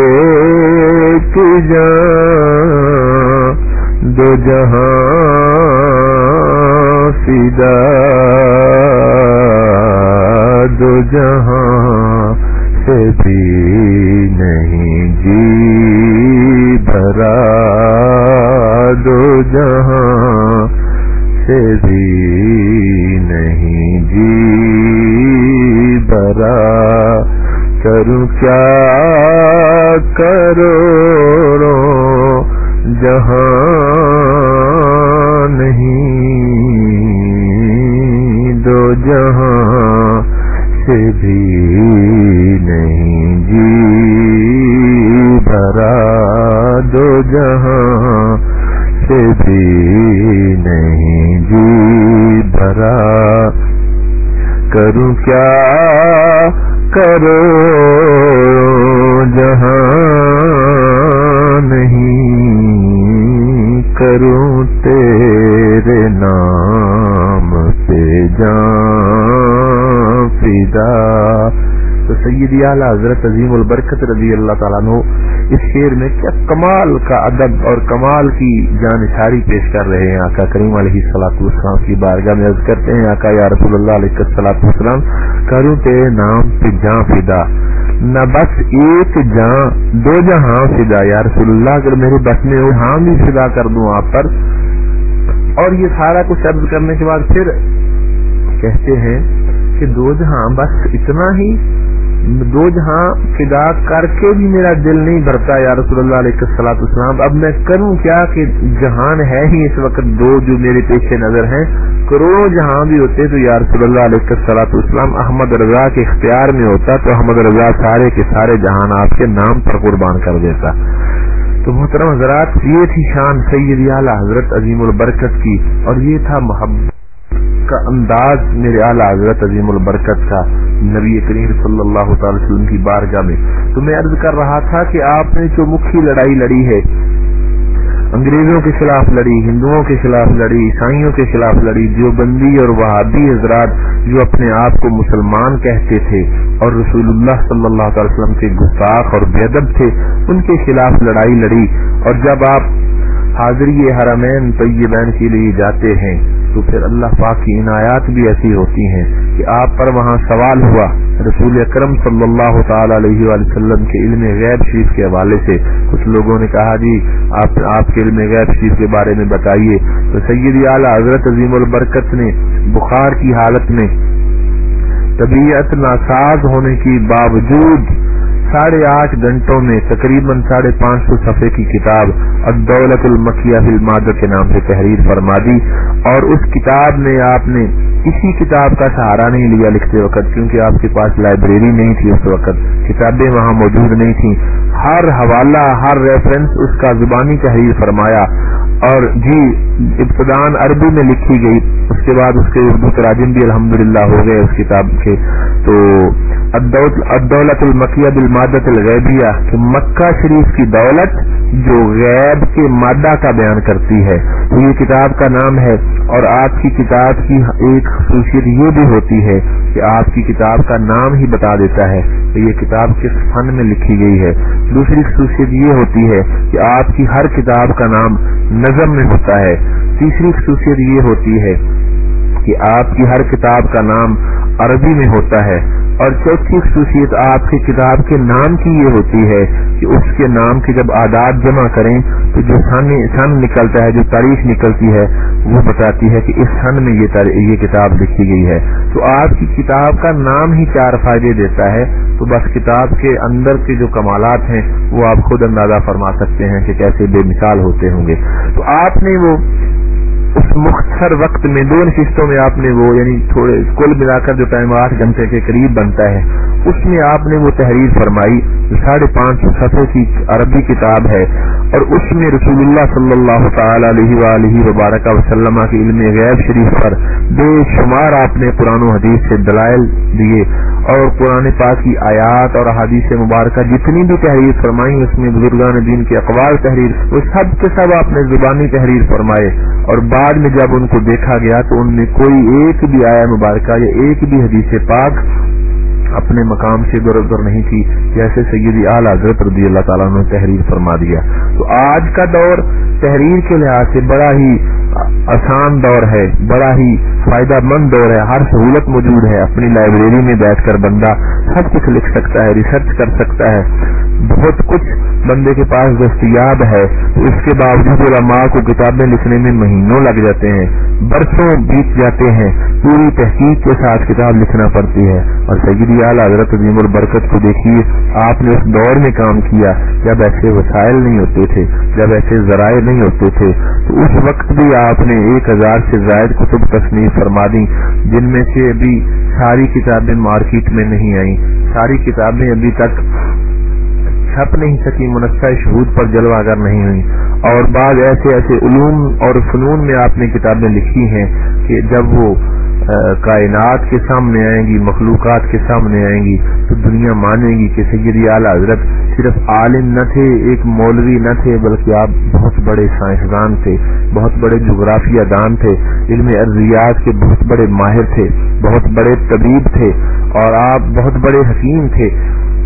سے بھی نہیں جی بھرا۔ کروں کیا؟ کرو تو سیدی اعلیٰ حضرت عظیم البرکت رضی اللہ تعالیٰ نو اس شعر میں کیا کمال کا ادب اور کمال کی جانچاری پیش کر رہے ہیں آقا کریم علیہ سلاط السلام کی بارگاہ میں عرض کرتے ہیں، آقا یا رسول اللہ علیہ سلاط السلام کروں تیرے نام پہ جان فدا، نہ بس ایک جان دو جہاں فدا۔ یا رسول اللہ، اگر میرے بس میں ہو ہاں بھی فدا کر دوں آپ پر۔ اور یہ سارا کچھ عرض کرنے کے بعد پھر کہتے ہیں کہ دو جہاں بس اتنا ہی دو جہاں فدا کر کے بھی میرا دل نہیں بھرتا یا رسول اللہ علیہ السلاۃ السلام اب میں کروں کیا کہ جہان ہے ہی اس وقت دو جو میرے پیش نظر ہیں۔ کروڑوں جہاں بھی ہوتے تو یا رسول اللہ علیہ السلاۃ السلام احمد رضا کے اختیار میں ہوتا تو احمد رضا سارے کے سارے جہان آپ کے نام پر قربان کر دیتا۔ تو محترم حضرات، یہ تھی شان سید اعلیٰ حضرت عظیم البرکت کی۔ اور یہ تھا محبت کا انداز میرے اعلیٰ حضرت عظیم البرکت کا۔ نبی کریم صلی اللہ تعالی وسلم کی بارگاہ میں۔ تو میں عرض کر رہا تھا کہ آپ نے جو مکھی لڑائی لڑی ہے، انگریزوں کے خلاف لڑی، ہندوؤں کے خلاف لڑی، عیسائیوں کے خلاف لڑی جو بندی اور وہابی حضرات جو اپنے آپ کو مسلمان کہتے تھے اور رسول اللہ صلی اللہ تعالی وسلم کے گستاخ اور بے ادب تھے، ان کے خلاف لڑائی لڑی۔ اور جب آپ حاضری حرمین طیبین کے لیے جاتے ہیں تو پھر اللہ پاک کی عنایات بھی ایسی ہوتی ہیں کہ آپ پر وہاں سوال ہوا رسول اکرم صلی اللہ تعالی علیہ وآلہ وسلم کے علم غیب شریف کے حوالے سے۔ کچھ لوگوں نے کہا جی آپ آپ کے علم غیب شریف کے بارے میں بتائیے۔ تو سید اعلیٰ حضرت عظیم البرکت نے بخار کی حالت میں طبیعت ناساز ہونے کی باوجود ساڑھے آٹھ گھنٹوں میں تقریباً ساڑھے پانچ سو صفحے کی کتاب الدولت المکیہ فلماد کے نام سے تحریر فرما دی اور اس کتاب میں آپ نے کسی کتاب کا سہارا نہیں لیا لکھتے وقت، کیونکہ آپ کے پاس لائبریری نہیں تھی اس وقت، کتابیں وہاں موجود نہیں تھیں۔ ہر حوالہ، ہر ریفرنس اس کا زبانی تحریر فرمایا۔ اور جی ابتدان عربی میں لکھی گئی، اس کے بعد اس کے اردو تراجم بھی الحمدللہ ہو گئے اس کتاب کے۔ تو الدولت المکیہ المادت الغیبیہ، کہ مکہ شریف کی دولت جو غیب کے مادہ کا بیان کرتی ہے۔ تو یہ کتاب کا نام ہے، اور آپ کی کتاب کی ایک خصوصیت یہ بھی ہوتی ہے کہ آپ کی کتاب کا نام ہی بتا دیتا ہے کہ یہ کتاب کس فن میں لکھی گئی ہے۔ دوسری خصوصیت یہ ہوتی ہے کہ آپ کی ہر کتاب کا نام نظم میں ہوتا ہے۔ تیسری خصوصیت یہ ہوتی ہے کہ آپ کی ہر کتاب کا نام عربی میں ہوتا ہے۔ اور چوتھی خصوصیت آپ کی کتاب کے نام کی یہ ہوتی ہے کہ اس کے نام کے جب آداد جمع کریں تو جو سن نکلتا ہے، جو تاریخ نکلتی ہے، وہ بتاتی ہے کہ اس سن میں یہ کتاب لکھی گئی ہے۔ تو آپ کی کتاب کا نام ہی چار فائدے دیتا ہے۔ تو بس کتاب کے اندر کے جو کمالات ہیں، وہ آپ خود اندازہ فرما سکتے ہیں کہ کیسے بے مثال ہوتے ہوں گے۔ تو آپ نے وہ اس مختصر وقت میں دو نشستوں میں آپ نے وہ یعنی تھوڑے کل ملا کر جو ٹائم آٹھ گھنٹے کے قریب بنتا ہے، اس میں آپ نے وہ تحریر فرمائی، جو ساڑھے پانچ سو صفحے کی عربی کتاب ہے، اور اس میں رسول اللہ صلی اللہ تعالی علیہ وآلہ وبارک وسلم کے علم غیب شریف پر بے شمار آپ نے قرآن و حدیث سے دلائل دیے، اور قرآن پاک کی آیات اور حدیث مبارکہ جتنی بھی تحریر فرمائی، اس میں بزرگان دین کے اقوال تحریر، وہ سب کے سب آپ نے زبانی تحریر فرمائے، اور بعد میں جب ان کو دیکھا گیا تو ان میں کوئی ایک بھی آیا مبارکہ یا ایک بھی حدیث پاک اپنے مقام سے در ادھر نہیں تھی، جیسے سیدی اعلی حضرت رضی اللہ تعالیٰ نے تحریر فرما دیا۔ تو آج کا دور تحریر کے لحاظ سے بڑا ہی آسان دور ہے، بڑا ہی فائدہ مند دور ہے۔ ہر سہولت موجود ہے، اپنی لائبریری میں بیٹھ کر بندہ سب کچھ لکھ سکتا ہے، ریسرچ کر سکتا ہے۔ بہت کچھ بندے کے پاس دستیاب ہے، تو اس کے باوجود علماء کو کتابیں لکھنے میں مہینوں لگ جاتے ہیں، برسوں بیت جاتے ہیں، پوری تحقیق کے ساتھ کتاب لکھنا پڑتی ہے۔ اور سیدی اعلیٰ حضرت عظیم البرکت کو دیکھیے، آپ نے اس دور میں کام کیا، جب ایسے وسائل نہیں ہوتے تھے، جب ایسے ذرائع نہیں ہوتے تھے۔ تو اس وقت بھی آپ نے ایک ہزار سے زائد کتب تصنیف فرما دی جن میں سے ابھی ساری کتابیں مارکیٹ میں نہیں آئیں۔ ساری کتابیں ابھی تک چھپ نہیں سکی منقع شہود پر جلوہ گر نہیں ہوئی۔ اور بعض ایسے ایسے علوم اور فنون میں آپ نے کتابیں لکھی ہیں کہ جب وہ کائنات کے سامنے آئیں گی، مخلوقات کے سامنے آئیں گی، تو دنیا مانے گی کہ سیدی اعلی حضرت صرف عالم نہ تھے، ایک مولوی نہ تھے، بلکہ آپ بہت بڑے سائنسدان تھے، بہت بڑے جغرافیہ دان تھے، علم ارضیات کے بہت بڑے ماہر تھے، بہت بڑے طبیب تھے، اور آپ بہت بڑے حکیم تھے۔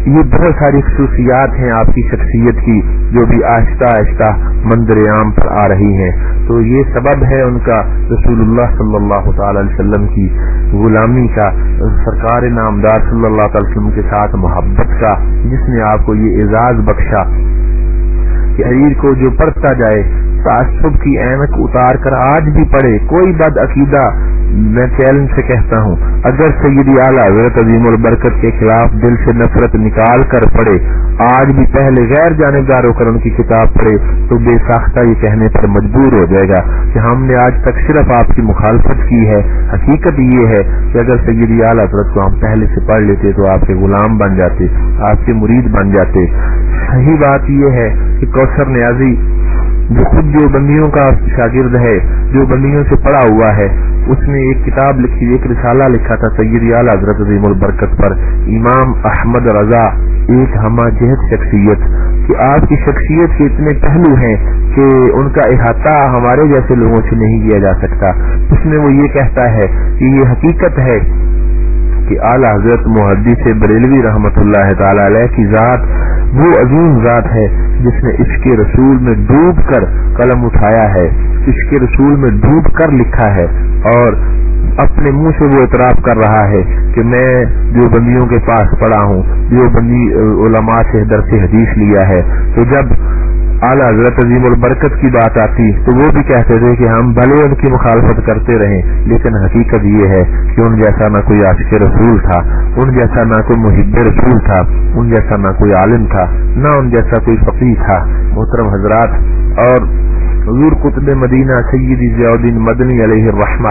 یہ بہت ساری خصوصیات ہیں آپ کی شخصیت کی جو بھی آہستہ آہستہ مندر عام پر آ رہی ہیں۔ تو یہ سبب ہے ان کا رسول اللہ صلی اللہ تعالی علیہ وسلم کی غلامی کا، سرکار نامدار صلی اللہ تعالی وسلم کے ساتھ محبت کا، جس نے آپ کو یہ اعزاز بخشا کہ حریر کو جو پڑھتا جائے، تعصب کی اینک اتار کر آج بھی پڑھے، کوئی بد عقیدہ میں چیلنج سے کہتا ہوں، اگر سیدی اعلیٰ حضرت عظیم البرکت کے خلاف دل سے نفرت نکال کر پڑھے، آج بھی پہلے غیر جانبدار کر ان کی کتاب پڑھے، تو بے ساختہ یہ کہنے پر مجبور ہو جائے گا کہ ہم نے آج تک صرف آپ کی مخالفت کی ہے۔ حقیقت یہ ہے کہ اگر سیدی اعلیٰ حضرت کو ہم پہلے سے پڑھ لیتے تو آپ کے غلام بن جاتے، آپ کے مرید بن جاتے۔ صحیح بات یہ ہے کہ کوثر نیازی جو خود جو بندیوں کا شاگرد ہے جو بندیوں سے پڑا ہوا ہے اس نے ایک کتاب لکھی، ایک رسالہ لکھا تھا سید اعلی حضرت عظیم البرکت پر، امام احمد رضا، ایک ہما جہد شخصیت، کہ آپ کی شخصیت کے اتنے پہلو ہیں کہ ان کا احاطہ ہمارے جیسے لوگوں سے نہیں کیا جا سکتا۔ اس میں وہ یہ کہتا ہے کہ یہ حقیقت ہے کہ اعلی حضرت محدث سے بریلوی رحمت اللہ تعالی علیہ کی ذات، وہ عظیم ذات ہے جس نے اس کے رسول میں ڈوب کر قلم اٹھایا ہے۔ اس کے رسول میں ڈوب کر لکھا ہے اور اپنے منہ سے وہ اعتراف کر رہا ہے کہ میں جو بندیوں کے پاس پڑا ہوں۔ جو بندی علماء سے درس حدیث لیا ہے۔ تو جب اعلیٰ حضرت عظیم البرکت کی بات آتی تو وہ بھی کہتے تھے کہ ہم بھلے ان کی مخالفت کرتے رہیں لیکن حقیقت یہ ہے کہ ان جیسا نہ کوئی عاشق رسول تھا، ان جیسا نہ کوئی محب رسول تھا، ان جیسا نہ کوئی عالم تھا، نہ ان جیسا کوئی فقی تھا، محترم حضرات۔ اور حضور قطب مدینہ سیدی ضیاء الدین مدنی علیہ الرحمہ۔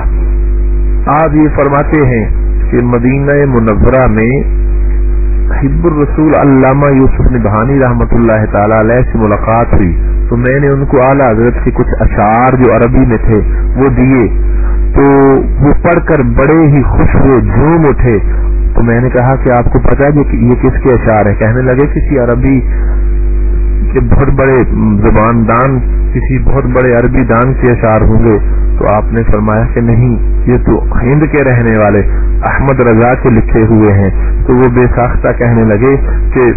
آپ یہ فرماتے ہیں کہ مدینہ منورہ میں حب الرسول علامہ یوسف نبھانی رحمۃ اللہ تعالی علیہ سے ملاقات ہوئی۔ تو میں نے ان کو اعلیٰ حضرت کے کچھ اشعار جو عربی میں تھے وہ دیے۔ تو وہ پڑھ کر بڑے ہی خوش ہوئے، جھوم اٹھے۔ تو میں نے کہا کہ آپ کو پتا ہے کہ یہ کس کے اشعار ہے کہنے لگے کسی عربی کے بہت بڑے زبان دان کسی بہت بڑے عربی دان کے اشعار ہوں گے، تو آپ نے فرمایا کہ نہیں، یہ تو ہند کے رہنے والے احمد رضا کے لکھے ہوئے ہیں۔ تو وہ بے ساختہ کہنے لگے کہ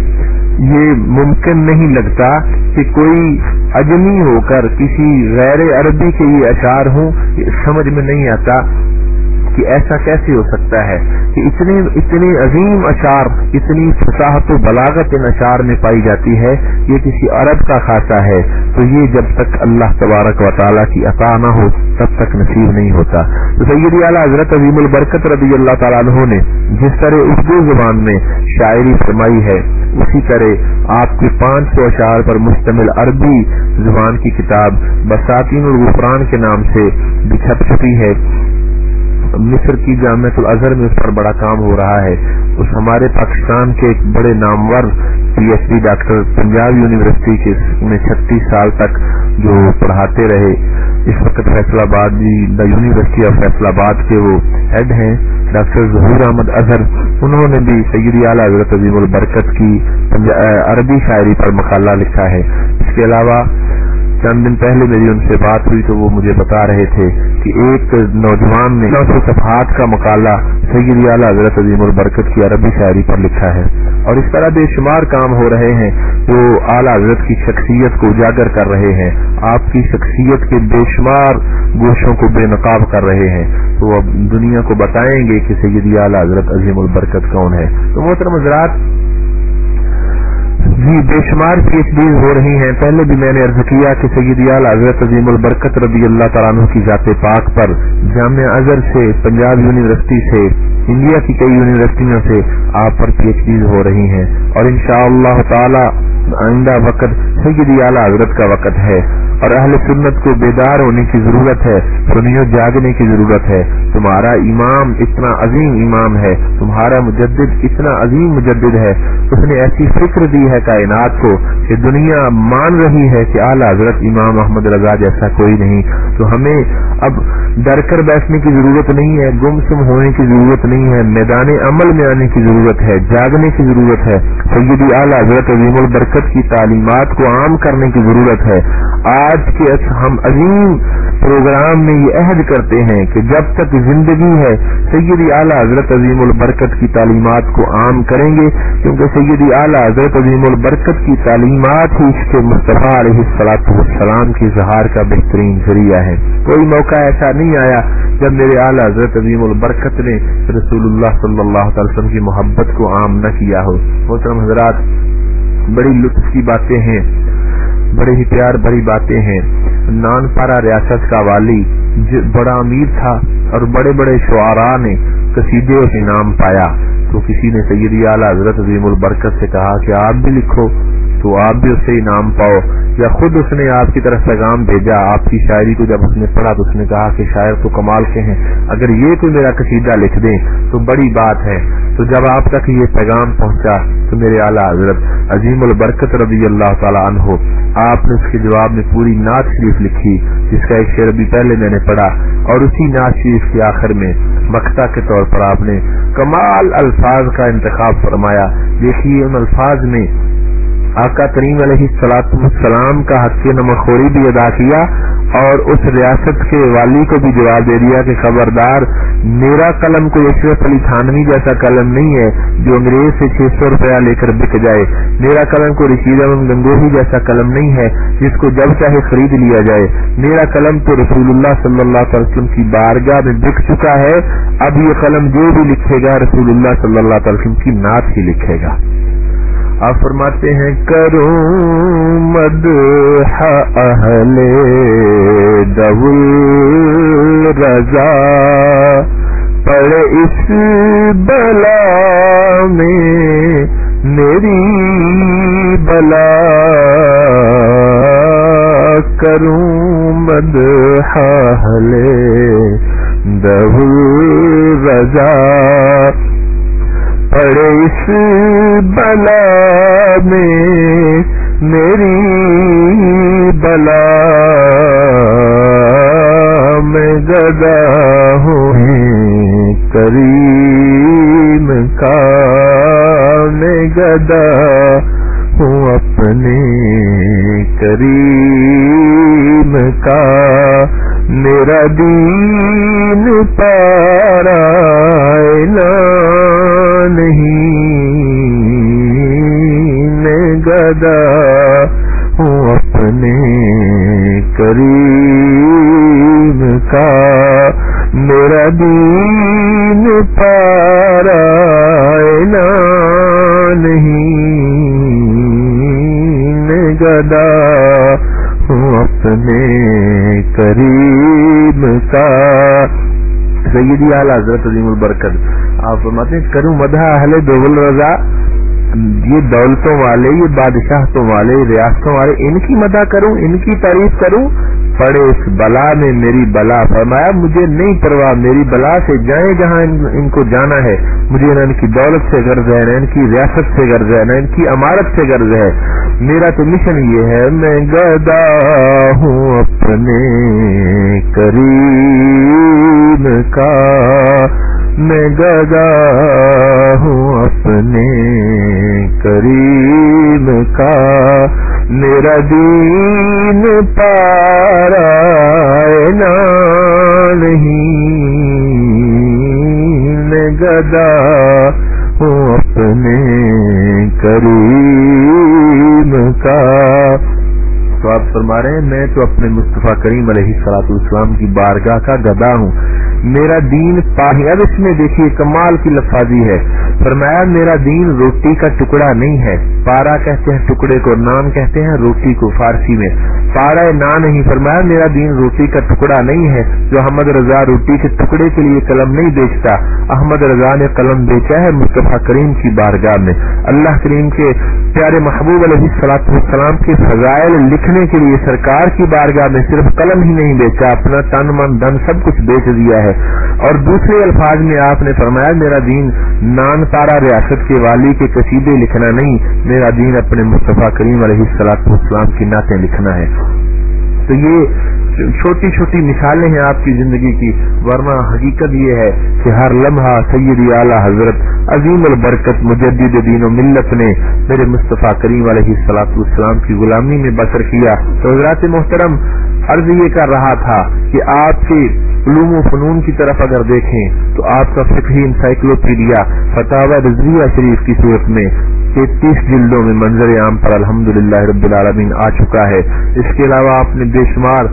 یہ ممکن نہیں لگتا کہ کوئی اجمی ہو کر کسی غیر عربی کے یہ اشعار ہوں سمجھ میں نہیں آتا۔ کہ ایسا کیسے ہو سکتا ہے کہ اتنے اتنے عظیم اشعار، اتنی فصاحت و بلاغت ان اشعار میں پائی جاتی ہے، یہ کسی عرب کا خاصہ ہے، تو یہ جب تک اللہ تبارک و تعالیٰ کی عطا نہ ہو، تب تک نصیب نہیں ہوتا۔ تو سید اعلیٰ حضرت عظیم البرکت رضی اللہ تعالیٰ عنہ نے جس طرح اردو زبان میں شاعری فرمائی ہے، اسی طرح آپ کے پانچ سو اشعار پر مشتمل عربی زبان کی کتاب بساتین الغفران کے نام سے بچھپ چکی ہے۔ مصر کی جامعۃ الازہر میں اس پر بڑا کام ہو رہا ہے۔ اس ہمارے پاکستان کے ایک بڑے نامور P H D doctor Punjab university کے میں چھتیس سال تک جو پڑھاتے رہے۔ اس وقت فیصلہ آباد جی، دا یونیورسٹی آف فیصلہ آباد کے وہ ہیڈ ہیں۔ ڈاکٹر ظہور احمد اظہر، انہوں نے بھی سیدی اعلیٰ حضرت عظیم البرکت کی عربی شاعری پر مقالہ لکھا ہے۔ اس کے علاوہ چند دن پہلے میری ان سے بات ہوئی تو وہ مجھے بتا رہے تھے کہ ایک نوجوان نے صفحات کا مقالہ سید اعلیٰ حضرت عظیم البرکت کی عربی شاعری پر لکھا ہے اور اس طرح بے شمار کام ہو رہے ہیں جو اعلیٰ حضرت کی شخصیت کو اجاگر کر رہے ہیں۔ آپ کی شخصیت کے بے شمار گوشوں کو بے نقاب کر رہے ہیں۔ تو اب دنیا کو بتائیں گے کہ سید اعلیٰ حضرت عظیم البرکت کون ہے۔ تو محترم حضرات جی بے شمار پی ایچ ڈیز ہو رہی ہیں۔ پہلے بھی میں نے عرض کیا کہ سیدیال حضرت عظیم البرکت رضی اللہ تعالیٰ عنہ کی ذات پاک پر جامعہ اظہر سے، پنجاب یونیورسٹی سے انڈیا کی کئی یونیورسٹیوں سے آپ پر پی ایچ ڈیز ہو رہی ہیں اور انشاءاللہ اللہ تعالی آئندہ وقت سیدی اعلیٰ حضرت کا وقت ہے اور اہل سنت کو بیدار ہونے کی ضرورت ہے سنیو جاگنے کی ضرورت ہے۔ تمہارا امام اتنا عظیم امام ہے، تمہارا مجدد اتنا عظیم مجدد ہے۔ اس نے ایسی فکر دی ہے کائنات کو کہ دنیا مان رہی ہے کہ اعلیٰ حضرت امام محمد رضا جیسا کوئی نہیں۔ تو ہمیں اب ڈر کر بیٹھنے کی ضرورت نہیں ہے گم سم ہونے کی ضرورت نہیں ہے، میدان عمل میں آنے کی ضرورت ہے، جاگنے کی ضرورت ہے۔ سیدی اعلیٰ حضرت عظیم البرکت کی تعلیمات کو عام کرنے کی ضرورت ہے۔ آج کے ہم عظیم پروگرام میں یہ عہد کرتے ہیں کہ جب تک زندگی ہے، سیدی اعلیٰ حضرت عظیم البرکت کی تعلیمات کو عام کریں گے، کیونکہ سیدی اعلیٰ حضرت عظیم البرکت کی تعلیمات ہی اس کے مصطفیٰ علیہ السلاط والسلام کی اظہار کا بہترین ذریعہ ہے۔ کوئی موقع ایسا نہیں آیا جب میرے اعلیٰ حضرت عظیم البرکت نے رسول اللہ صلی اللہ تعالی وسلم کی محبت کو عام نہ کیا ہو۔ محترم حضرات، بڑی لطف کی باتیں ہیں، بڑے ہی پیار بڑی باتیں ہیں۔ نان پارا ریاست کا والی بڑا امیر تھا اور بڑے بڑے شعراء نے کسیدے انعام پایا۔ تو کسی نے سیدی اعلیٰ حضرت عظیم البرکت سے کہا کہ آپ بھی لکھو۔ تو آپ بھی اسے انعام پاؤ یا خود اس نے آپ کی طرف پیغام بھیجا، آپ کی شاعری کو جب اس نے پڑھا تو اس نے کہا کہ شاعر تو کمال کے ہیں، اگر یہ کوئی میرا قصیدہ لکھ دیں تو بڑی بات ہے۔ تو جب آپ تک یہ پیغام پہنچا تو میرے اعلیٰ حضرت عظیم البرکت رضی اللہ تعالیٰ عنہ، آپ نے اس کے جواب میں پوری نعت شریف لکھی، جس کا ایک شعر ابھی پہلے میں نے پڑھا اور اسی نعت شریف کے آخر میں مکتا کے طور پر آپ نے کمال الفاظ کا انتخاب فرمایا۔ دیکھیے ان الفاظ میں آقا کریم علیہ السلام کا حق نمخوری بھی ادا کیا اور اس ریاست کے والی کو بھی جواب دے دیا کہ خبردار، میرا قلم کوئی اشرف علی تھانوی جیسا قلم نہیں ہے جو انگریز سے چھ سو روپیہ لے کر بک جائے۔ میرا قلم کو رشید احمد گنگوہی جیسا قلم نہیں ہے جس کو جب چاہے خرید لیا جائے۔ میرا قلم تو رسول اللہ صلی اللہ علیہ وسلم کی بارگاہ میں بک چکا ہے۔ اب یہ قلم جو بھی لکھے گا رسول اللہ صلی اللہ علیہ وسلم کی نعت ہی لکھے گا۔ آپ فرماتے ہیں کروں مد اہل دول رضا۔ پر اس بلا میں میری بلا۔ کروں مد اہل دول رضا۔ پڑے اس بلا میں میری بلا میں گدا ہوں کریم کا میں گدا ہوں اپنے کریم کا میرا دین پارا دین پارا نہیں گدا ہوں اپنے کریم کا۔ سیدی اعلی حضرت عظیم البرکت، آپ فرماتے ہیں، کروں مدح اہل دوبل رضا۔ یہ دولتوں والے، یہ بادشاہتوں والے، ریاستوں والے، ان کی مدح کروں، ان کی تعریف کروں پڑے اس بلا میں میری بلا، فرمایا، مجھے نہیں پرواہ، میری بلا سے جائیں جہاں ان کو جانا ہے۔ مجھے نہ ان کی دولت سے غرض ہے، نہ ان کی ریاست سے غرض ہے، نہ ان کی عمارت سے غرض ہے۔ میرا تو مشن یہ ہے، میں گدا ہوں اپنے کریم کا۔ میں گدا ہوں اپنے کریم کا۔ میرا دین پارا نہیں گدا ہوں اپنے کریم کا۔ تو آپ فرما رہے ہیں، میں تو اپنے مصطفیٰ کریم علیہ سلاط السلام کی بارگاہ کا گدا ہوں۔ میرا دین پاہی اب اس میں دیکھیے، کمال کی لفاظی ہے۔ فرمایا، میرا دین روٹی کا ٹکڑا نہیں ہے۔ پارا کہتے ہیں ٹکڑے کو، نان کہتے ہیں روٹی کو فارسی میں۔ پارا نان نہیں۔ فرمایا، میرا دین روٹی کا ٹکڑا نہیں ہے۔ جو احمد رضا روٹی کے ٹکڑے کے لیے قلم نہیں بیچتا، احمد رضا نے قلم بیچا ہے مصطفیٰ کریم کی بارگاہ میں۔ اللہ کریم کے پیارے محبوب علیہ سلاط السلام کے فضائل لکھنے کے لیے سرکار کی بارگاہ میں صرف قلم ہی نہیں بیچا، اپنا تن من دن سب کچھ بیچ دیا ہے۔ اور دوسرے الفاظ میں آپ نے فرمایا، میرا دین نان تارا ریاست کے والی کے قصیدے لکھنا نہیں، میرا دین اپنے مصطفیٰ کریم علیہ السلاط اسلام کی نعتیں لکھنا ہے۔ تو یہ چھوٹی چھوٹی مثالیں ہیں آپ کی زندگی کی، ورنہ حقیقت یہ ہے کہ ہر لمحہ سیدی اعلی حضرت عظیم البرکت مجدد دین و ملت نے میرے مصطفیٰ کریم علیہ السلاط اسلام کی غلامی میں بسر کیا۔ تو حضرات محترم، عرض یہ کر رہا تھا کہ آپ کے علوم و فنون کی طرف اگر دیکھیں، تو آپ کا فکری انسائکلوپیڈیا فتح رضویہ شریف کی صورت میں تیس جلدوں میں منظر عام پر الحمد رب العالمین آ چکا ہے۔ اس کے علاوہ آپ نے بے شمار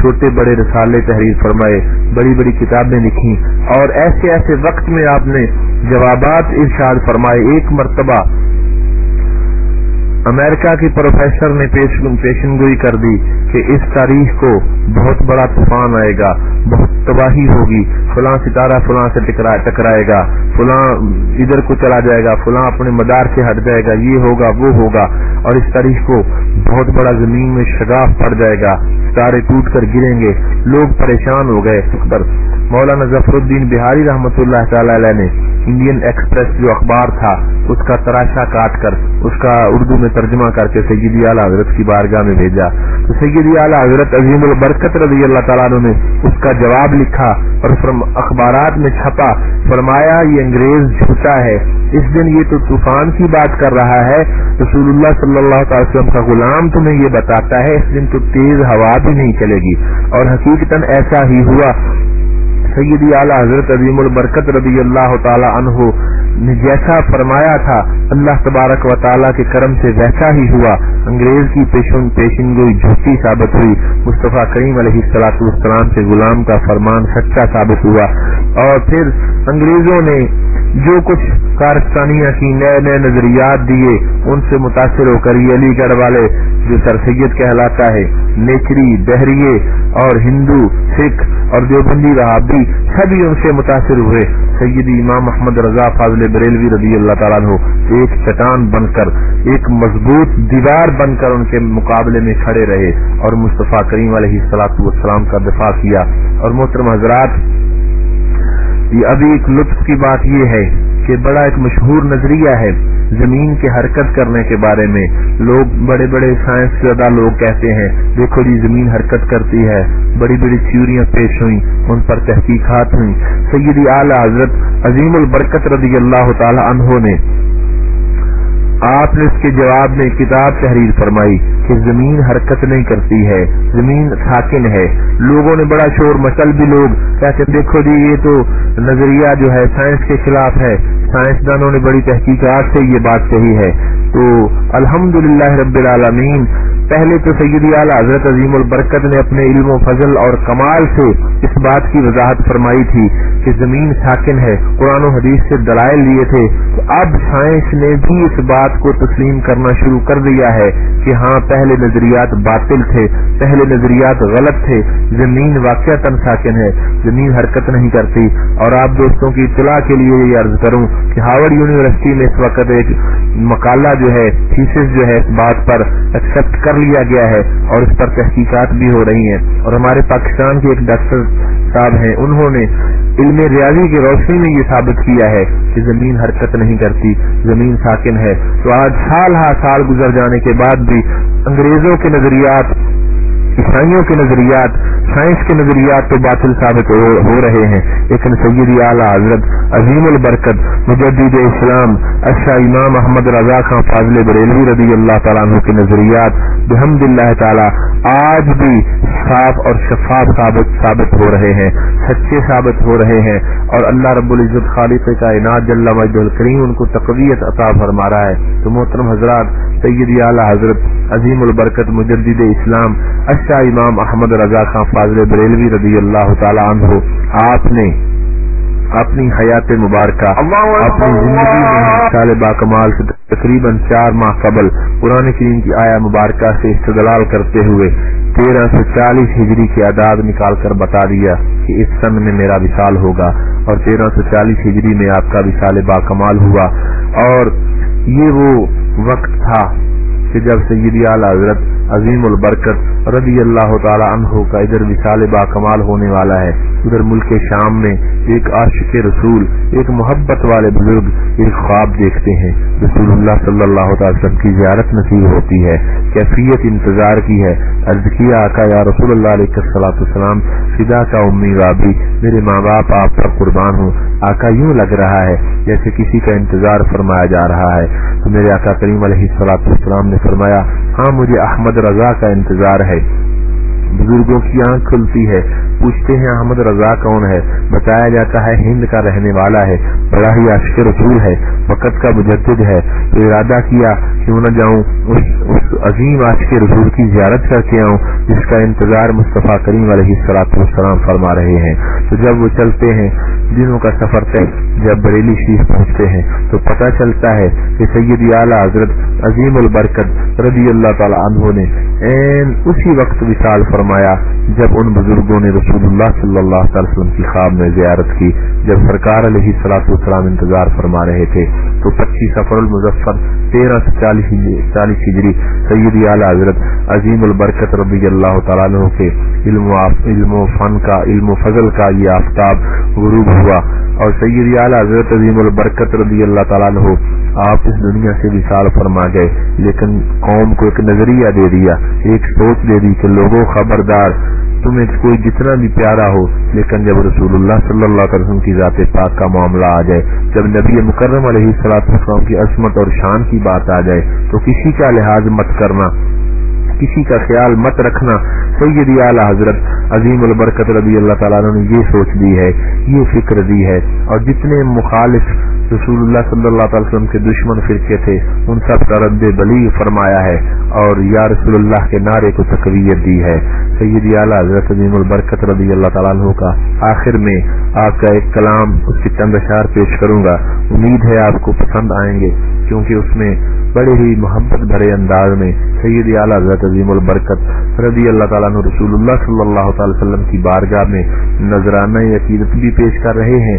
چھوٹے بڑے رسالے تحریر فرمائے، بڑی بڑی کتابیں لکھی اور ایسے ایسے وقت میں آپ نے جوابات ارشاد فرمائے۔ ایک مرتبہ امریکہ کے پروفیسر نے پیشن گوئی کر دی کہ اس تاریخ کو بہت بڑا طوفان آئے گا، بہت تباہی ہوگی، فلاں ستارہ فلاں سے ٹکرائے گا، فلاں ادھر کو چلا جائے گا، فلاں اپنے مدار سے ہٹ جائے گا، یہ ہوگا، وہ ہوگا، اور اس تاریخ کو بہت بڑا زمین میں شگاف پڑ جائے گا، ستارے ٹوٹ کر گریں گے، لوگ پریشان ہو گئے۔ مولانا ظفر الدین بہاری رحمۃ اللہ تعالی علیہ نے انڈین ایکسپریس جو اخبار تھا، اس کا تراشا کاٹ کر، اس کا اردو میں ترجمہ کر کے سیدی اعلیٰ حضرت کی بارگاہ میں بھیجا۔ تو سیدی اعلیٰ حضرت عظیم البرکت رضی اللہ تعالیٰ نے اس کا جواب لکھا اور اخبارات میں چھپا، فرمایا، یہ انگریز جھوٹا ہے۔ اس دن یہ تو طوفان کی بات کر رہا ہے۔ رسول اللہ صلی اللہ تعالی وسلم کا غلام تمہیں یہ بتاتا ہے، اس دن تو تیز ہوا بھی نہیں چلے گی۔ اور حقیقت ایسا ہی ہوا۔ سیدی اعلیٰ حضرت عظیم البرکت رضی اللہ تعالی عنہ نے جیسا فرمایا تھا، اللہ تبارک و تعالیٰ کے کرم سے ویسا ہی ہوا۔ انگریز کی پیشن پیشن گوئی جھوٹی ثابت ہوئی۔ مصطفیٰ کریم علیہ السلاط السلام سے غلام کا فرمان سچا ثابت ہوا۔ اور پھر انگریزوں نے جو کچھ کارستانیاں کی نئے نئے نظریات دیے، ان سے متاثر ہو کر یہ علی گڑھ والے جو سر سید کہلاتا ہے نیچری دہریے اور ہندو، سکھ اور دیوبندی رہابی سبھی ان سے متاثر ہوئے۔ سیدی امام محمد رضا فاضل بریلوی رضی اللہ تعالیٰ ہو ایک چٹان بن کر، ایک مضبوط دیوار بن کر ان کے مقابلے میں کھڑے رہے اور مصطفیٰ کریم علیہ السلاط والسلام کا دفاع کیا۔ اور محترم حضرات یہ ابھی ایک لطف کی بات یہ ہے کہ بڑا ایک مشہور نظریہ ہے زمین کے حرکت کرنے کے بارے میں۔ لوگ بڑے بڑے سائنس زدہ لوگ کہتے ہیں، دیکھو جی زمین حرکت کرتی ہے، بڑی بڑی تھیوریاں پیش ہوئیں، ان پر تحقیقات ہوئیں۔ سیدی اعلی حضرت عظیم البرکت رضی اللہ تعالی عنہ نے آپ نے اس کے جواب میں کتاب تحریر فرمائی کہ زمین حرکت نہیں کرتی ہے، زمین ساکن ہے۔ لوگوں نے بڑا شور مچل بھی لوگ۔ کہتے دیکھو جی یہ تو نظریہ جو ہے، سائنس کے خلاف ہے۔ سائنسدانوں نے بڑی تحقیقات سے یہ بات کہی ہے۔ تو الحمد رب العالمین پہلے تو سیدی اعلیٰ حضرت عظیم البرکت نے اپنے علم و فضل اور کمال سے اس بات کی وضاحت فرمائی تھی کہ زمین ساکن ہے، قرآن و حدیث سے دلائل لیے تھے تو اب سائنس نے بھی اس بات کو تسلیم کرنا شروع کر دیا ہے کہ ہاں پہلے نظریات باطل تھے، پہلے نظریات غلط تھے، زمین واقع تن ساکن ہے، زمین حرکت نہیں کرتی۔ اور آپ دوستوں کی اطلاع کے لیے یہ عرض کروں کہ ہاورڈ یونیورسٹی میں اس وقت ایک مقالہ جو ہے تھیسس جو ہے اس بات پر ایکسپٹ کر لیا گیا ہے اور اس پر تحقیقات بھی ہو رہی ہیں۔ اور ہمارے پاکستان کے ایک ڈاکٹر صاحب ہیں، انہوں نے علم ریاضی کی روشنی میں یہ ثابت کیا ہے کہ زمین حرکت نہیں کرتی، زمین ساکن ہے۔ تو آج سال ہا سال گزر جانے کے بعد بھی انگریزوں کے نظریات، عیسائیوں کے نظریات سائنس کے نظریات تو باطل ثابت ہو رہے ہیں، لیکن سیدی اعلیٰ حضرت عظیم البرکت، مجدد اسلام اشا امام محمد رضا خان فاضل بریلوی رضی اللہ تعالیٰ عنہ کے نظریات بحمد اللہ تعالیٰ آج بھی صاف اور شفاف ثابت ثابت ہو رہے ہیں، سچے ثابت ہو رہے ہیں اور اللہ رب العزت خالق کا انعد مجد الکریم ان کو تقویت عطا فرما رہا ہے۔ تو محترم حضرات، سیدی اعلیٰ حضرت عظیم البرکت، مجدد اسلام اشا امام احمد رضا خان فاضل بریلوی رضی اللہ تعالی عنہ آپ نے اپنی حیات مبارکہ اپنی زندگی میں سال با کمال سے تقریباً چار ماہ قبل قرآن کریم کی آیا مبارکہ سے استدلال کرتے ہوئے تیرہ سو چالیس ہجری کے اعداد نکال کر بتا دیا کہ اس سن میں میرا وشال ہوگا اور تیرہ سو چالیس ہجری میں آپ کا وشال با کمال ہوا۔ اور یہ وہ وقت تھا کہ جب سیدی اعلی حضرت عظیم البرکت رضی اللہ تعالی عنہ کا ادھر وشال با کمال ہونے والا ہے۔ ادھر ملک شام میں ایک عاشق رسول، ایک محبت والے بزرگ ایک خواب دیکھتے ہیں۔ رسول اللہ صلی اللہ تعالی وسلم کی زیارت نصیب ہوتی ہے، کیفیت انتظار کی ہے۔ عرض کیا آقا، یا رسول اللہ علیہ السلام فدا کا امی وابی میرے ماں باپ، آپ پر قربان ہوں۔ آقا، یوں لگ رہا ہے جیسے کسی کا انتظار فرمایا جا رہا ہے۔ تو میرے آقا کریم علیہ السلام نے فرمایا ہاں مجھے احمد رضا کا انتظار ہے۔ بزرگوں کی آنکھ کھلتی ہے۔ پوچھتے ہیں احمد رضا کون ہے؟ بتایا جاتا ہے ہند کا رہنے والا ہے بڑا ہی عاشق رسول ہے وقت کا مجدد ہے۔ تو ارادہ کیا کیوں نہ جاؤں اس, اس عظیم عاشق رسول کی زیارت کر کے آؤں جس کا انتظار مصطفیٰ کریم علیہ سلاط السلام فرما رہے ہیں۔ تو جب وہ چلتے ہیں دنوں کا سفر طے جب بریلی شریف پہنچتے ہیں تو پتہ چلتا ہے کہ سید اعلیٰ حضرت عظیم البرکت رضی اللہ تعالی عنہ نے این اسی وقت وشال فرمایا جب ان بزرگوں نے رسول رسول اللہ صلی اللہ علیہ وسلم کی خواب میں زیارت کی، جب سرکار علیہ سلاط السلام انتظار فرما رہے تھے، تو پچیس سفر المظفر تیرہ سے چالیس ہجری، سید اعلیٰ حضرت عظیم البرکت رضی اللہ تعالیٰ عنہ کے علم و علم و فن کا، علم و فضل کا یہ آفتاب غروب ہوا۔ اور سید اعلیٰ حضرت عظیم البرکت رضی اللہ تعالیٰ عنہ آپ اس دنیا سے وشال فرما گئے، لیکن قوم کو ایک نظریہ دے دیا، ایک سوچ دے دی کہ لوگوں، خبردار تمہیں کوئی جتنا بھی پیارا ہو، لیکن جب رسول اللہ صلی اللہ علیہ وسلم کی ذات پاک کا معاملہ آ جائے، جب نبی مکرم علیہ السلام کی عصمت اور شان کی بات آ جائے، تو کسی کا لحاظ مت کرنا۔ کسی کا خیال مت رکھنا۔ سید اعلی حضرت عظیم البرکت رضی اللہ تعالیٰ نے یہ سوچ دی ہے، یہ فکر دی ہے۔ اور جتنے مخالف رسول اللہ صلی اللہ تعالی وسلم کے دشمن فرقے تھے، ان سب کا رد بلی فرمایا ہے اور یا رسول اللہ کے نعرے کو تقویت دی ہے۔ سید اعلیٰ حضرت عظیم البرکت رضی اللہ تعالیٰ عنہ کا آخر میں آپ کا ایک کلام اس کی چند اشار پیش کروں گا۔ امید ہے آپ کو پسند آئیں گے، کیونکہ اس میں بڑے ہی محبت بھرے انداز میں سید اعلیٰ حضرت عظیم البرکت رضی اللہ تعالیٰ عنہ رسول اللہ صلی اللہ تعالی وسلم کی بارگاہ میں نذرانہ عقیدت بھی پیش کر رہے ہیں۔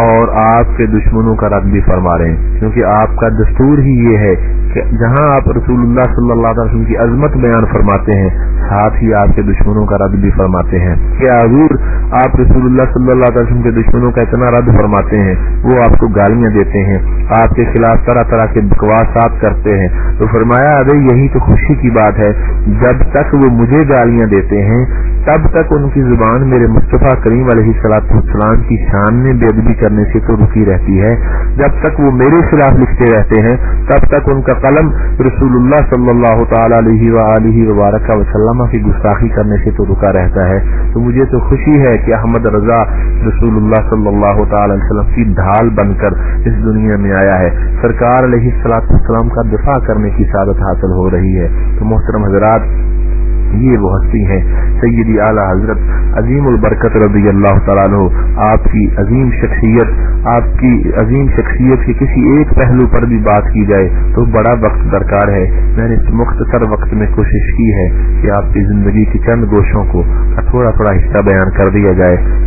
اور آپ کے دشمنوں کا رد بھی فرما رہے ہیں۔ کیونکہ آپ کا دستور ہی یہ ہے کہ جہاں آپ رسول اللہ صلی اللہ علیہ وسلم کی عظمت بیان فرماتے ہیں، ساتھ ہی آپ کے دشمنوں کا رد بھی فرماتے ہیں۔ کہ حضور آپ رسول اللہ صلی اللہ علیہ وسلم کے دشمنوں کا اتنا رد فرماتے ہیں، وہ آپ کو گالیاں دیتے ہیں۔ آپ کے خلاف طرح طرح کے بکواسات کرتے ہیں۔ تو فرمایا، ارے، یہی تو خوشی کی بات ہے۔ جب تک وہ مجھے گالیاں دیتے ہیں، تب تک ان کی زبان میرے مصطفیٰ کریم علیہ السلام کی شان میں بے ادبی کرنے سے تو رکی رہتی ہے۔ جب تک وہ میرے خلاف لکھتے رہتے ہیں، تب تک ان کا قلم رسول اللہ صلی اللہ تعالی علیہ وآلہ وبارک وسلم کی گستاخی کرنے سے تو رکا رہتا ہے۔ تو مجھے تو خوشی ہے کہ احمد رضا رسول اللہ صلی اللہ تعالی علیہ وسلم کی ڈھال بن کر اس دنیا میں آیا ہے۔ سرکار علیہ السلام کا دفاع کرنے کی سعادت حاصل ہو رہی ہے۔ تو محترم حضرات یہ وہ ہستی ہیں۔ سیدی اعلیٰ حضرت عظیم البرکت رضی اللہ تعالیٰ عنہ، آپ کی عظیم شخصیت، آپ کی عظیم شخصیت کے کسی ایک پہلو پر بھی بات کی جائے تو بڑا وقت درکار ہے۔ میں نے اس مختصر وقت میں کوشش کی ہے کہ آپ کی زندگی کی چند گوشوں کو تھوڑا تھوڑا حصہ بیان کر دیا جائے۔